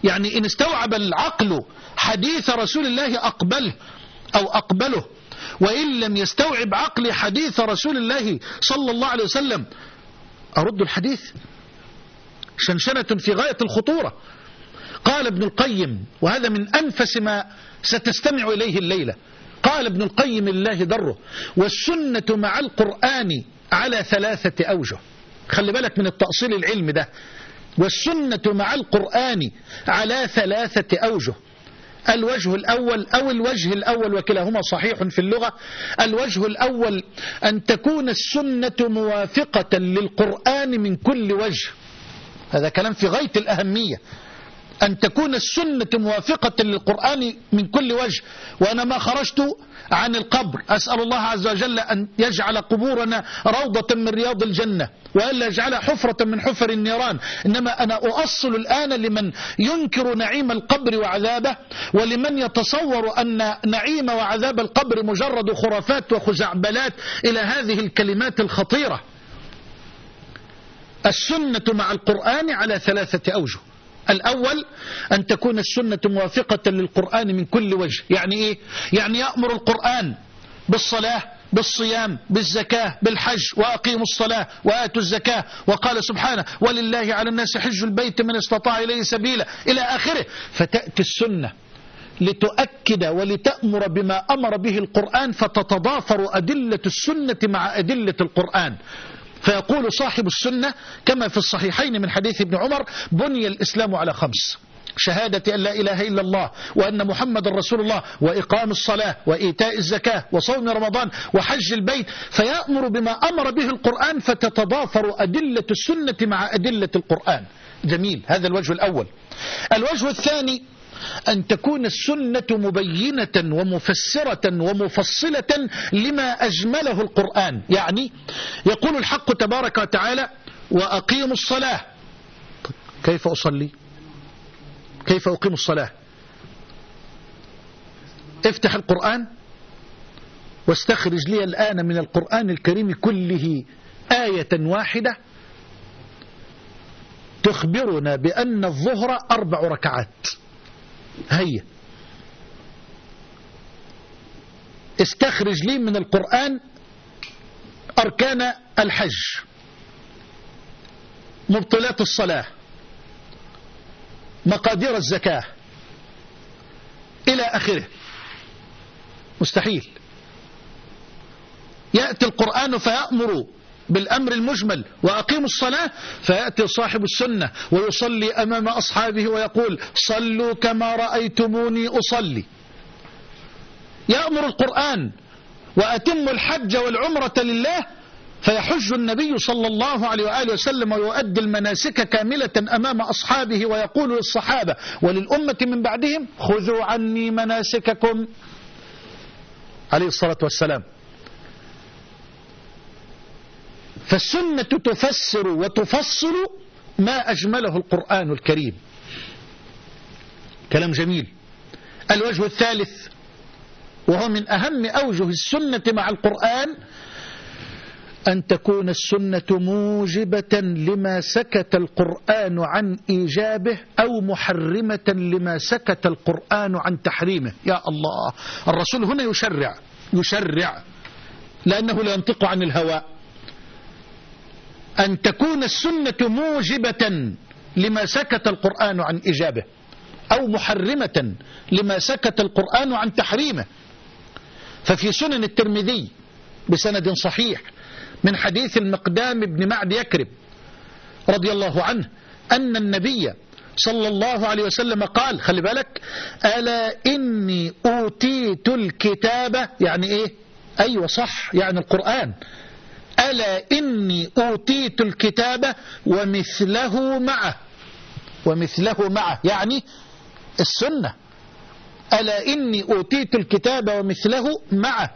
يعني إن استوعب العقل حديث رسول الله أقبله أو أقبله وإن لم يستوعب عقلي حديث رسول الله صلى الله عليه وسلم أرد الحديث. شنشنة في غاية الخطورة. قال ابن القيم وهذا من أنفس ما ستستمع إليه الليلة. قال ابن القيم الله دره والسنة مع القرآن على ثلاثة أوجه. خلي بالك من التأصيل العلمي ده. والسنة مع القرآن على ثلاثة أوجه. الوجه الأول أو الوجه الأول وكلاهما صحيح في اللغة. الوجه الأول أن تكون السنة موافقة للقرآن من كل وجه. هذا كلام في غاية الأهمية. أن تكون السنة موافقة للقرآن من كل وجه. وأنا ما خرجت عن القبر. أسأل الله عز وجل أن يجعل قبورنا روضة من رياض الجنة وألا يجعلها حفرة من حفر النيران. إنما أنا أؤصل الآن لمن ينكر نعيم القبر وعذابه ولمن يتصور أن نعيم وعذاب القبر مجرد خرافات وخزعبلات إلى هذه الكلمات الخطيرة. السنة مع القرآن على ثلاثة أوجه. الأول أن تكون السنة موافقة للقرآن من كل وجه. يعني إيه؟ يعني يأمر القرآن بالصلاة بالصيام بالزكاة بالحج وأقيموا الصلاة وآتوا الزكاة. وقال سبحانه ولله على الناس حج البيت من استطاع إليه سبيلا. إلى آخره. فتأتي السنة لتؤكد ولتأمر بما أمر به القرآن فتتضافر أدلة السنة مع أدلة القرآن. فيقول صاحب السنة كما في الصحيحين من حديث ابن عمر بني الإسلام على خمس. شهادة أن لا إله إلا الله وأن محمد رسول الله وإقام الصلاة وإيتاء الزكاة وصوم رمضان وحج البيت فيأمر بما أمر به القرآن فتتضافر أدلة السنة مع أدلة القرآن. جميل هذا الوجه الأول. الوجه الثاني أن تكون السنة مبينة ومفسرة ومفصلة لما أجمله القرآن. يعني يقول الحق تبارك وتعالى وأقيموا الصلاة. كيف أصلي؟ كيف أقيم الصلاة؟ افتح القرآن واستخرج لي الآن من القرآن الكريم كله آية واحدة تخبرنا بأن الظهر أربع ركعات. هيا. استخرج لي من القرآن أركان الحج. مبطلات الصلاة. مقادير الزكاة. إلى آخره. مستحيل. يأتي القرآن فيأمر. بالأمر المجمل وأقيموا الصلاة فيأتي صاحب السنة ويصلي أمام أصحابه ويقول صلوا كما رأيتموني أصلي. يأمر القرآن وأتم الحج والعمرة لله فيحج النبي صلى الله عليه وآله وسلم ويؤدي المناسك كاملة أمام أصحابه ويقول للصحابة وللأمة من بعدهم خذوا عني مناسككم. عليه الصلاة والسلام. فالسنة تفسر وتفصل ما أجمله القرآن الكريم. كلام جميل. الوجه الثالث وهو من أهم أوجه السنة مع القرآن أن تكون السنة موجبة لما سكت القرآن عن إيجابه أو محرمة لما سكت القرآن عن تحريمه. يا الله الرسول هنا يشرع يشرع لأنه لا ينطق عن الهوى. أن تكون السنة موجبة لما سكت القرآن عن إجابه أو محرمة لما سكت القرآن عن تحريمه. ففي سنن الترمذي بسند صحيح من حديث المقدام بن معد يكرب رضي الله عنه أن النبي صلى الله عليه وسلم قال خلي بالك ألا إني أوتيت الكتاب يعني إيه؟ أيوة صح يعني القرآن. ألا إني أوتيت الكتاب ومثله معه. ومثله معه يعني السنة. ألا إني أوتيت الكتاب ومثله معه.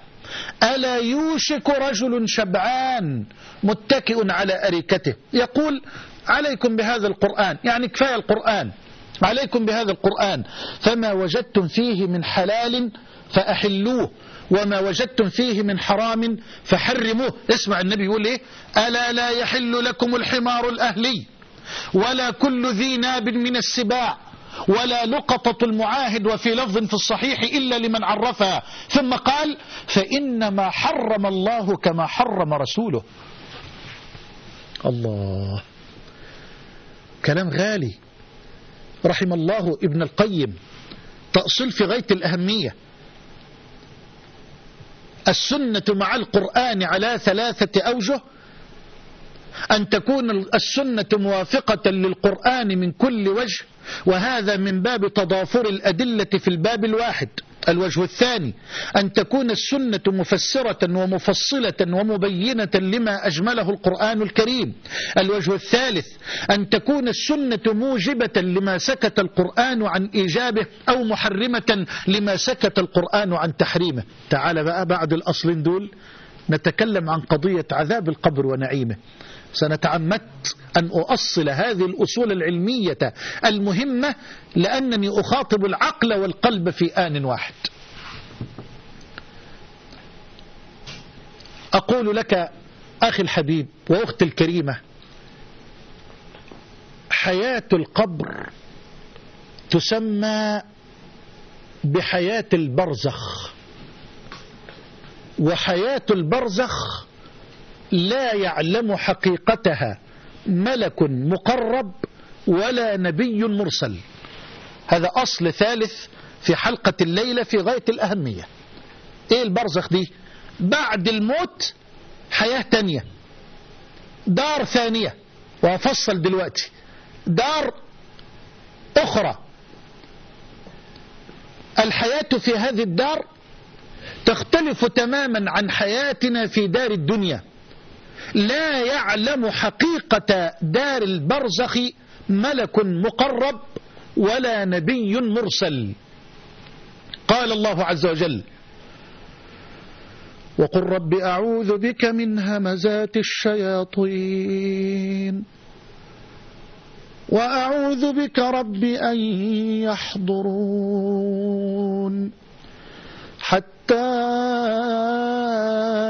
ألا يوشك رجل شبعان متكئ على أريكته. يقول عليكم بهذا القرآن يعني كفاية القرآن. عليكم بهذا القرآن. فما وجدتم فيه من حلال فأحلوه. وما وجدتم فيه من حرام فحرموه. اسمع النبي يقول إيه؟ ألا لا يحل لكم الحمار الأهلي ولا كل ذي ناب من السباع ولا لقطة المعاهد وفي لفظ في الصحيح إلا لمن عرفها ثم قال فإنما حرم الله كما حرم رسوله. الله. كلام غالي. رحم الله ابن القيم. تأصيل في غاية الأهمية. السنة مع القرآن على ثلاثة أوجه؟ أن تكون السنة موافقة للقرآن من كل وجه وهذا من باب تضافر الأدلة في الباب الواحد. الوجه الثاني أن تكون السنة مفسرة ومفصلة ومبينة لما أجمله القرآن الكريم. الوجه الثالث أن تكون السنة موجبة لما سكت القرآن عن إيجابه أو محرمة لما سكت القرآن عن تحريمه. تعال بقى بعد الأصلين دول نتكلم عن قضية عذاب القبر ونعيمه. سنتعمدت أن أؤصل هذه الأصول العلمية المهمة لأنني أخاطب العقل والقلب في آن واحد. أقول لك أخي الحبيب وأختي الكريمة حياة القبر تسمى بحياة البرزخ وحياة البرزخ لا يعلم حقيقتها ملك مقرب ولا نبي مرسل. هذا أصل ثالث في حلقة الليلة في غاية الأهمية. إيه البرزخ دي؟ بعد الموت حياة تانية. دار ثانية وأفصل دلوقتي. دار أخرى. الحياة في هذه الدار تختلف تماما عن حياتنا في دار الدنيا. لا يعلم حقيقة دار البرزخ ملك مقرب ولا نبي مرسل. قال الله عز وجل وقل رب أعوذ بك من همزات الشياطين وأعوذ بك رب أن يحضرون. حتى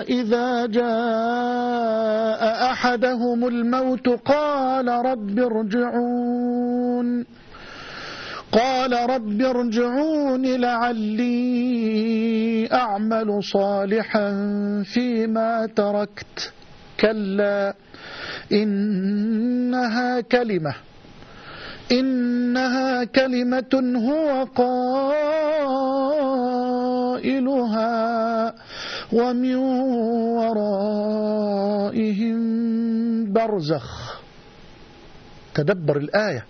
إذا جاء أحدهم الموت قال رب ارجعون. قال رب ارجعون لعلي أعمل صالحا فيما تركت. كلا إنها كلمة إنها كلمة هو قائلها ومن ورائهم برزخ. تدبر الآية.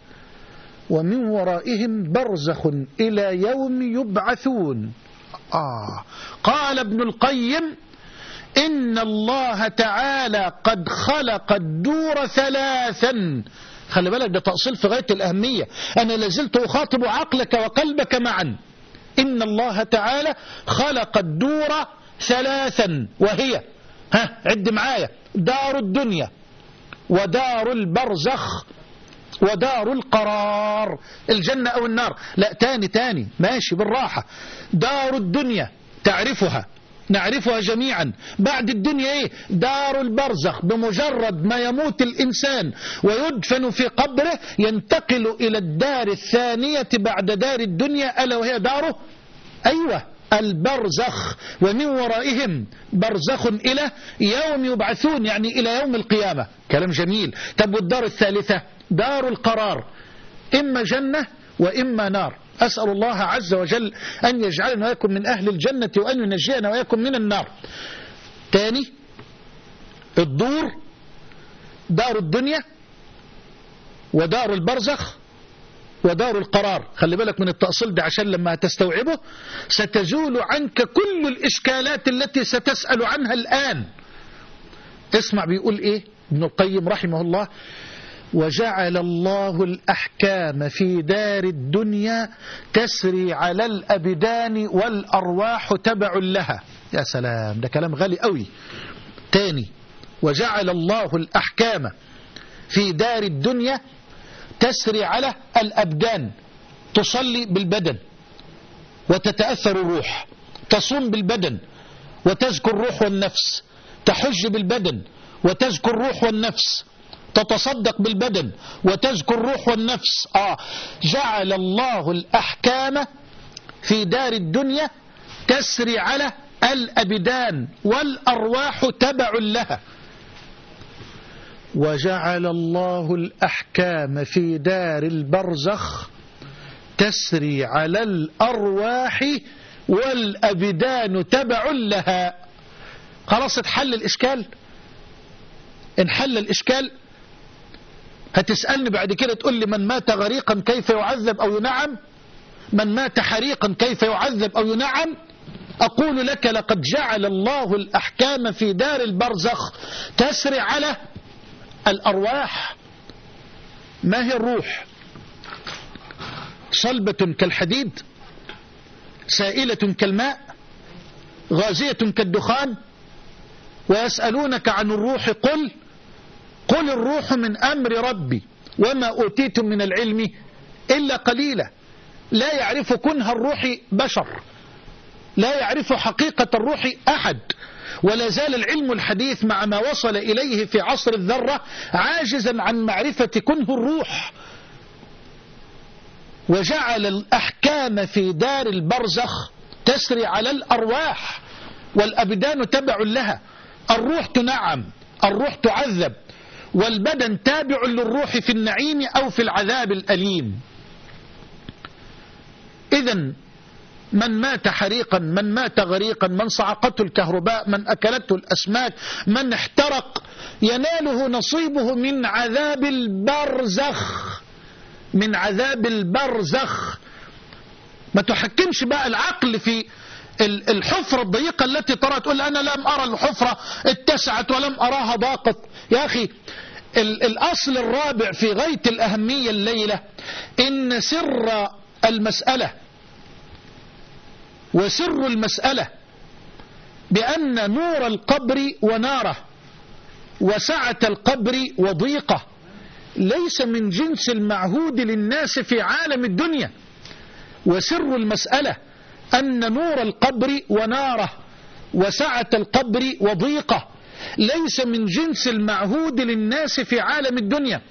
ومن ورائهم برزخ إلى يوم يبعثون. آه. قال ابن القيم إن الله تعالى قد خلق الدور ثلاثا. خلي بالك ده تأصيل في غاية الأهمية. أنا لازلت أخاطب عقلك وقلبك معا. إن الله تعالى خلق الدور ثلاثا وهي ها عد معايا دار الدنيا ودار البرزخ ودار القرار الجنة أو النار. لا تاني تاني ماشي بالراحة. دار الدنيا تعرفها. نعرفها جميعا. بعد الدنيا إيه؟ دار البرزخ بمجرد ما يموت الإنسان ويدفن في قبره ينتقل إلى الدار الثانية بعد دار الدنيا ألا وهي داره؟ أيوة البرزخ. ومن ورائهم برزخ إلى يوم يبعثون يعني إلى يوم القيامة. كلام جميل. طب والدار الثالثة؟ دار القرار. إما جنة وإما نار. أسأل الله عز وجل أن يجعلنا ويكن من أهل الجنة وأن ينجينا ويكن من النار. تاني الدور دار الدنيا ودار البرزخ ودار القرار. خلي بالك من التأصيل ده عشان لما تستوعبه ستزول عنك كل الإشكالات التي ستسأل عنها الآن. اسمع بيقول إيه؟ ابن القيم رحمه الله وجعل الله الأحكام في دار الدنيا تسري على الأبدان والأرواح تبع لها. يا سلام ده كلام غالي قوي تاني وجعل الله الأحكام في دار الدنيا تسري على الأبدان تصلي بالبدن وتتأثر الروح تصوم بالبدن وتذكر الروح والنفس تحج بالبدن وتذكر الروح والنفس. تتصدق بالبدن وتذكر الروح والنفس. آه. جعل الله الأحكام في دار الدنيا تسري على الأبدان والأرواح تبع لها. وجعل الله الأحكام في دار البرزخ تسري على الأرواح والأبدان تبع لها. خلاص اتحل الإشكال؟ انحل الإشكال هتسألني بعد كده تقول لي من مات غريقا كيف يعذب أو ينعم؟ من مات حريقا كيف يعذب أو ينعم؟ أقول لك لقد جعل الله الأحكام في دار البرزخ تسري على الأرواح. ما هي الروح؟ صلبة كالحديد سائلة كالماء غازية كالدخان. ويسألونك عن الروح قل قل الروح من أمر ربي وما أوتيتم من العلم إلا قليلا. لا يعرف كنه الروح بشر. لا يعرف حقيقة الروح أحد. ولا زال العلم الحديث مع ما وصل إليه في عصر الذرة عاجزا عن معرفة كنه الروح. وجعل الأحكام في دار البرزخ تسري على الأرواح والأبدان تبع لها. الروح تنعم الروح تعذب. والبدن تابع للروح في النعيم أو في العذاب الأليم. إذا من مات حريقا من مات غريقا من صعقته الكهرباء من أكلته الأسماك من احترق يناله نصيبه من عذاب البرزخ. من عذاب البرزخ. ما تحكمش بقى العقل في الحفرة الضيقة التي ترى تقول أنا لم أرى الحفرة اتسعت ولم أراها ضاقت. يا أخي الأصل الرابع في غاية الأهمية الليلة إن سر المسألة وسر المسألة بأن نور القبر وناره وسعة القبر وضيقة ليس من جنس المعهود للناس في عالم الدنيا. وسر المسألة أن نور القبر وناره وسعة القبر وضيقة. ليس من جنس المعهود للناس في عالم الدنيا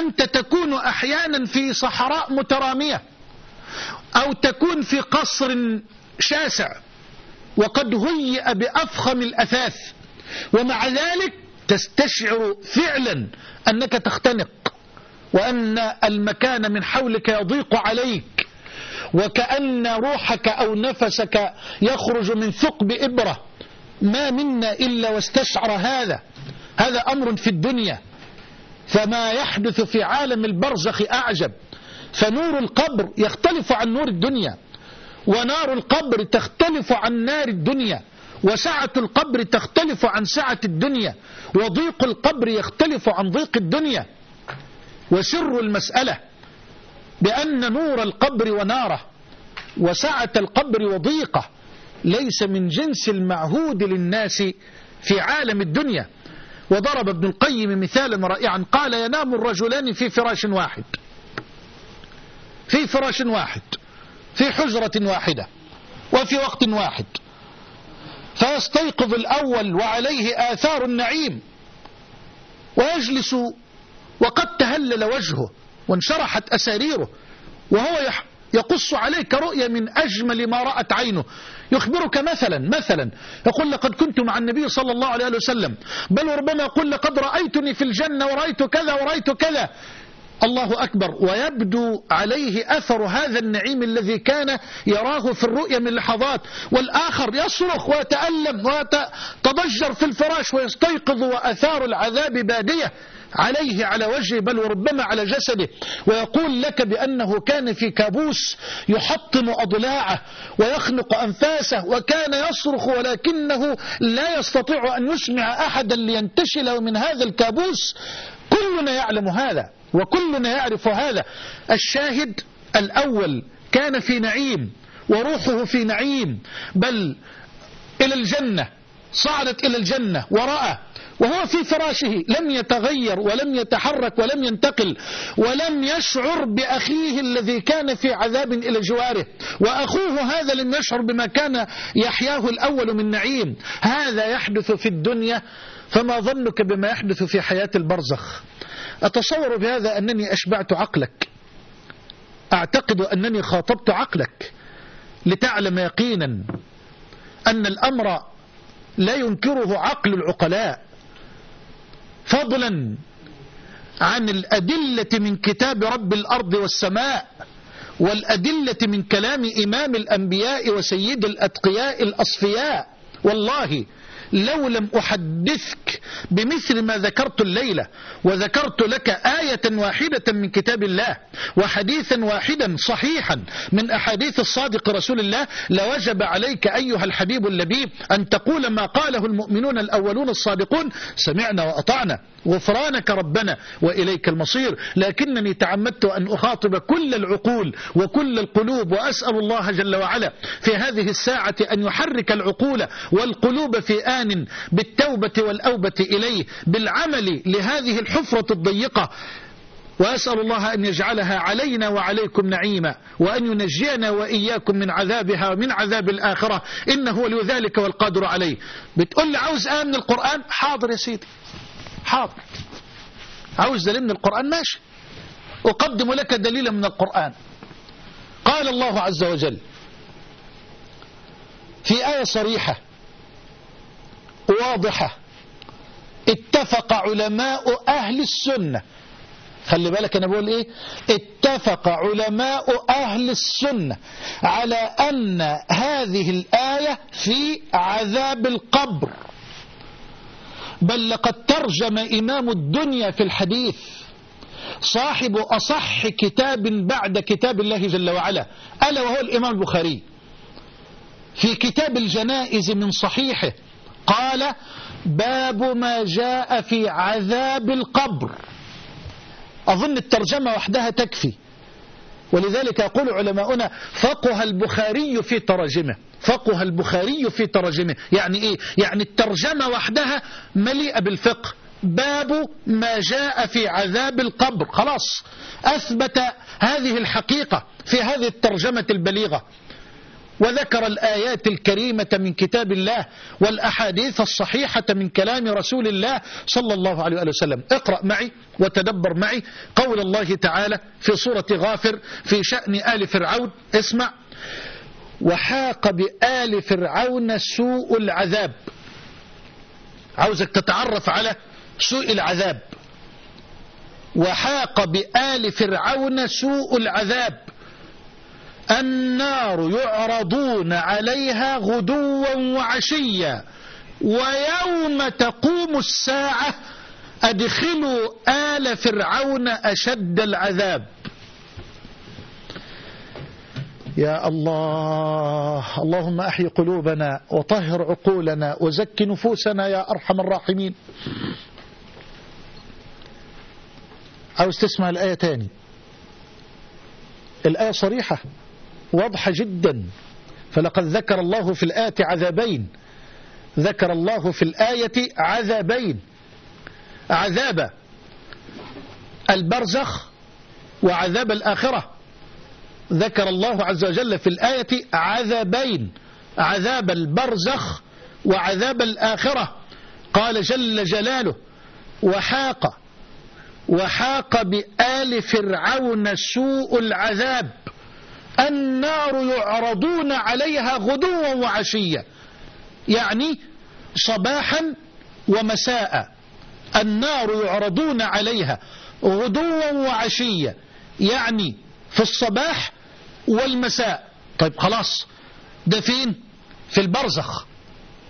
أنت تكون أحيانا في صحراء مترامية أو تكون في قصر شاسع وقد هيئ بأفخم الأثاث ومع ذلك تستشعر فعلا أنك تختنق وأن المكان من حولك يضيق عليك. وكأن روحك أو نفسك يخرج من ثقب إبرة. ما منا إلا واستشعر هذا. هذا أمر في الدنيا. فما يحدث في عالم البرزخ أعجب. فنور القبر يختلف عن نور الدنيا. ونار القبر تختلف عن نار الدنيا. وسعة القبر تختلف عن سعة الدنيا. وضيق القبر يختلف عن ضيق الدنيا. وسر المسألة. بأن نور القبر وناره وسعة القبر وضيقة ليس من جنس المعهود للناس في عالم الدنيا. وضرب ابن القيم مثالا رائعا قال ينام الرجلان في فراش واحد. في فراش واحد في حجرة واحدة وفي وقت واحد. فيستيقظ الأول وعليه آثار النعيم ويجلس وقد تهلل وجهه. وانشرحت أساريره وهو يقص عليك رؤية من أجمل ما رأت عينه. يخبرك مثلا مثلا يقول لقد كنت مع النبي صلى الله عليه وسلم بل ربما يقول لقد رأيتني في الجنة ورأيت كذا ورأيت كذا. الله أكبر. ويبدو عليه أثر هذا النعيم الذي كان يراه في الرؤيا من لحظات والآخر يصرخ ويتألم ويتضجر في الفراش ويستيقظ وأثار العذاب بادية. عليه على وجهه بل وربما على جسده ويقول لك بأنه كان في كابوس يحطم أضلاعه ويخنق أنفاسه وكان يصرخ ولكنه لا يستطيع أن يسمع أحدا لينتشل من هذا الكابوس. كلنا يعلم هذا وكلنا يعرف هذا. الشاهد الأول كان في نعيم وروحه في نعيم بل إلى الجنة صعدت إلى الجنة ورأى وهو في فراشه لم يتغير ولم يتحرك ولم ينتقل ولم يشعر بأخيه الذي كان في عذاب إلى جواره. وأخوه هذا لم يشعر بما كان يحياه الأول من نعيم. هذا يحدث في الدنيا فما ظنك بما يحدث في حياة البرزخ؟ أتصور بهذا أنني أشبعت عقلك. أعتقد أنني خاطبت عقلك. لتعلم يقينا أن الأمر لا ينكره عقل العقلاء. فضلا عن الأدلة من كتاب رب الأرض والسماء والأدلة من كلام إمام الأنبياء وسيد الأتقياء الأصفياء. والله لو لم أحدثك بمثل ما ذكرت الليلة وذكرت لك آية واحدة من كتاب الله وحديثا واحدا صحيحا من أحاديث الصادق رسول الله لوجب عليك أيها الحبيب اللبيب أن تقول ما قاله المؤمنون الأولون الصادقون سمعنا وأطعنا. غفرانك ربنا وإليك المصير. لكنني تعمدت أن أخاطب كل العقول وكل القلوب وأسأل الله جل وعلا في هذه الساعة أن يحرك العقول والقلوب في آن بالتوبة والأوبة إليه بالعمل لهذه الحفرة الضيقة. وأسأل الله أن يجعلها علينا وعليكم نعيما وأن ينجينا وإياكم من عذابها ومن عذاب الآخرة. إنه ولي ذلك والقادر عليه. بتقول لي عاوز آية من القرآن؟ حاضر يا سيدي. حاضر. عاوز دليل من القرآن ماشي. أقدم لك دليلا من القرآن. قال الله عز وجل في آية صريحة واضحة اتفق علماء أهل السنة. خلي بالك أنا بقول إيه؟ اتفق علماء أهل السنة على أن هذه الآية في عذاب القبر. بل لقد ترجم إمام الدنيا في الحديث صاحب أصح كتاب بعد كتاب الله جل وعلا ألا وهو الإمام البخاري. في كتاب الجنائز من صحيحه قال باب ما جاء في عذاب القبر. أظن الترجمة وحدها تكفي. ولذلك يقول علماؤنا فقه البخاري في تراجمه فقه البخاري في تراجمه يعني إيه؟ يعني الترجمة وحدها مليئة بالفقه باب ما جاء في عذاب القبر خلاص أثبت هذه الحقيقة في هذه الترجمة البليغة وذكر الآيات الكريمة من كتاب الله والأحاديث الصحيحة من كلام رسول الله صلى الله عليه وسلم. اقرأ معي وتدبر معي قول الله تعالى في سورة غافر في شأن آل فرعون. اسمع. وحاق بآل فرعون سوء العذاب. عاوزك تتعرف على سوء العذاب. وحاق بآل فرعون سوء العذاب. النار يعرضون عليها غدوا وعشيا ويوم تقوم الساعة أدخلوا آل فرعون أشد العذاب. يا الله اللهم أحي قلوبنا وطهر عقولنا وزك نفوسنا يا أرحم الراحمين. عاوز تسمع الآية تاني. الآية صريحة. واضحة جدا. فلقد ذكر الله في الآية عذابين. ذكر الله في الآية عذابين. عذاب البرزخ وعذاب الآخرة. ذكر الله عز وجل في الآية عذابين. عذاب البرزخ وعذاب الآخرة. قال جل جلاله وحاق وحاق بآل فرعون سوء العذاب. النار يعرضون عليها غدوا وعشيا يعني صباحا ومساء. النار يعرضون عليها غدوا وعشيا يعني في الصباح والمساء. طيب خلاص. ده فين؟ في البرزخ.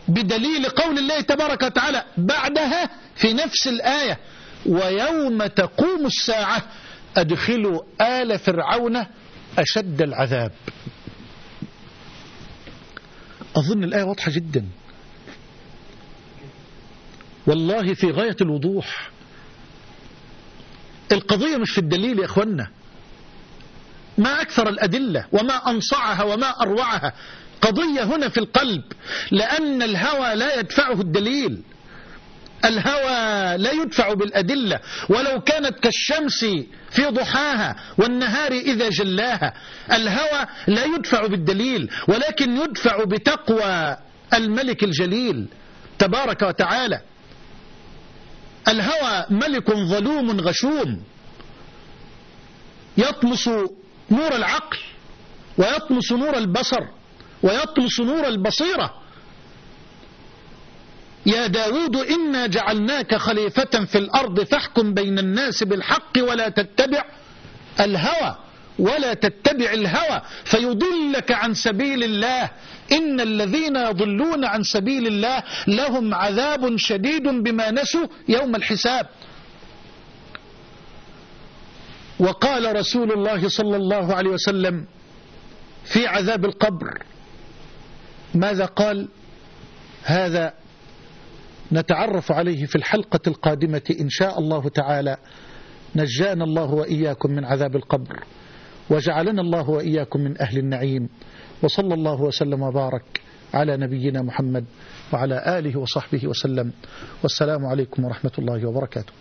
بدليل قول الله تبارك وتعالى بعدها في نفس الآية ويوم تقوم الساعة أدخلوا آل فرعون أشد العذاب. أظن الآية واضحة جدا. والله في غاية الوضوح. القضية مش في الدليل يا أخوانا ما أكثر الأدلة وما أنصعها وما أروعها. قضية هنا في القلب لأن الهوى لا يدفعه الدليل. الهوى لا يدفع بالأدلة. ولو كانت كالشمس في ضحاها والنهار إذا جلاها الهوى لا يدفع بالدليل ولكن يدفع بتقوى الملك الجليل تبارك وتعالى. الهوى ملك ظلوم غشوم يطمس نور العقل ويطمس نور البصر ويطمس نور البصيرة. يا داود إنا جعلناك خليفة في الأرض فاحكم بين الناس بالحق ولا تتبع الهوى ولا تتبع الهوى فيضلك عن سبيل الله. إن الذين يضلون عن سبيل الله لهم عذاب شديد بما نسوا يوم الحساب. وقال رسول الله صلى الله عليه وسلم في عذاب القبر ماذا قال؟ هذا نتعرف عليه في الحلقة القادمة إن شاء الله تعالى. نجانا الله وإياكم من عذاب القبر. وجعلنا الله وإياكم من أهل النعيم. وصلى الله وسلم وبارك على نبينا محمد وعلى آله وصحبه وسلم. والسلام عليكم ورحمة الله وبركاته.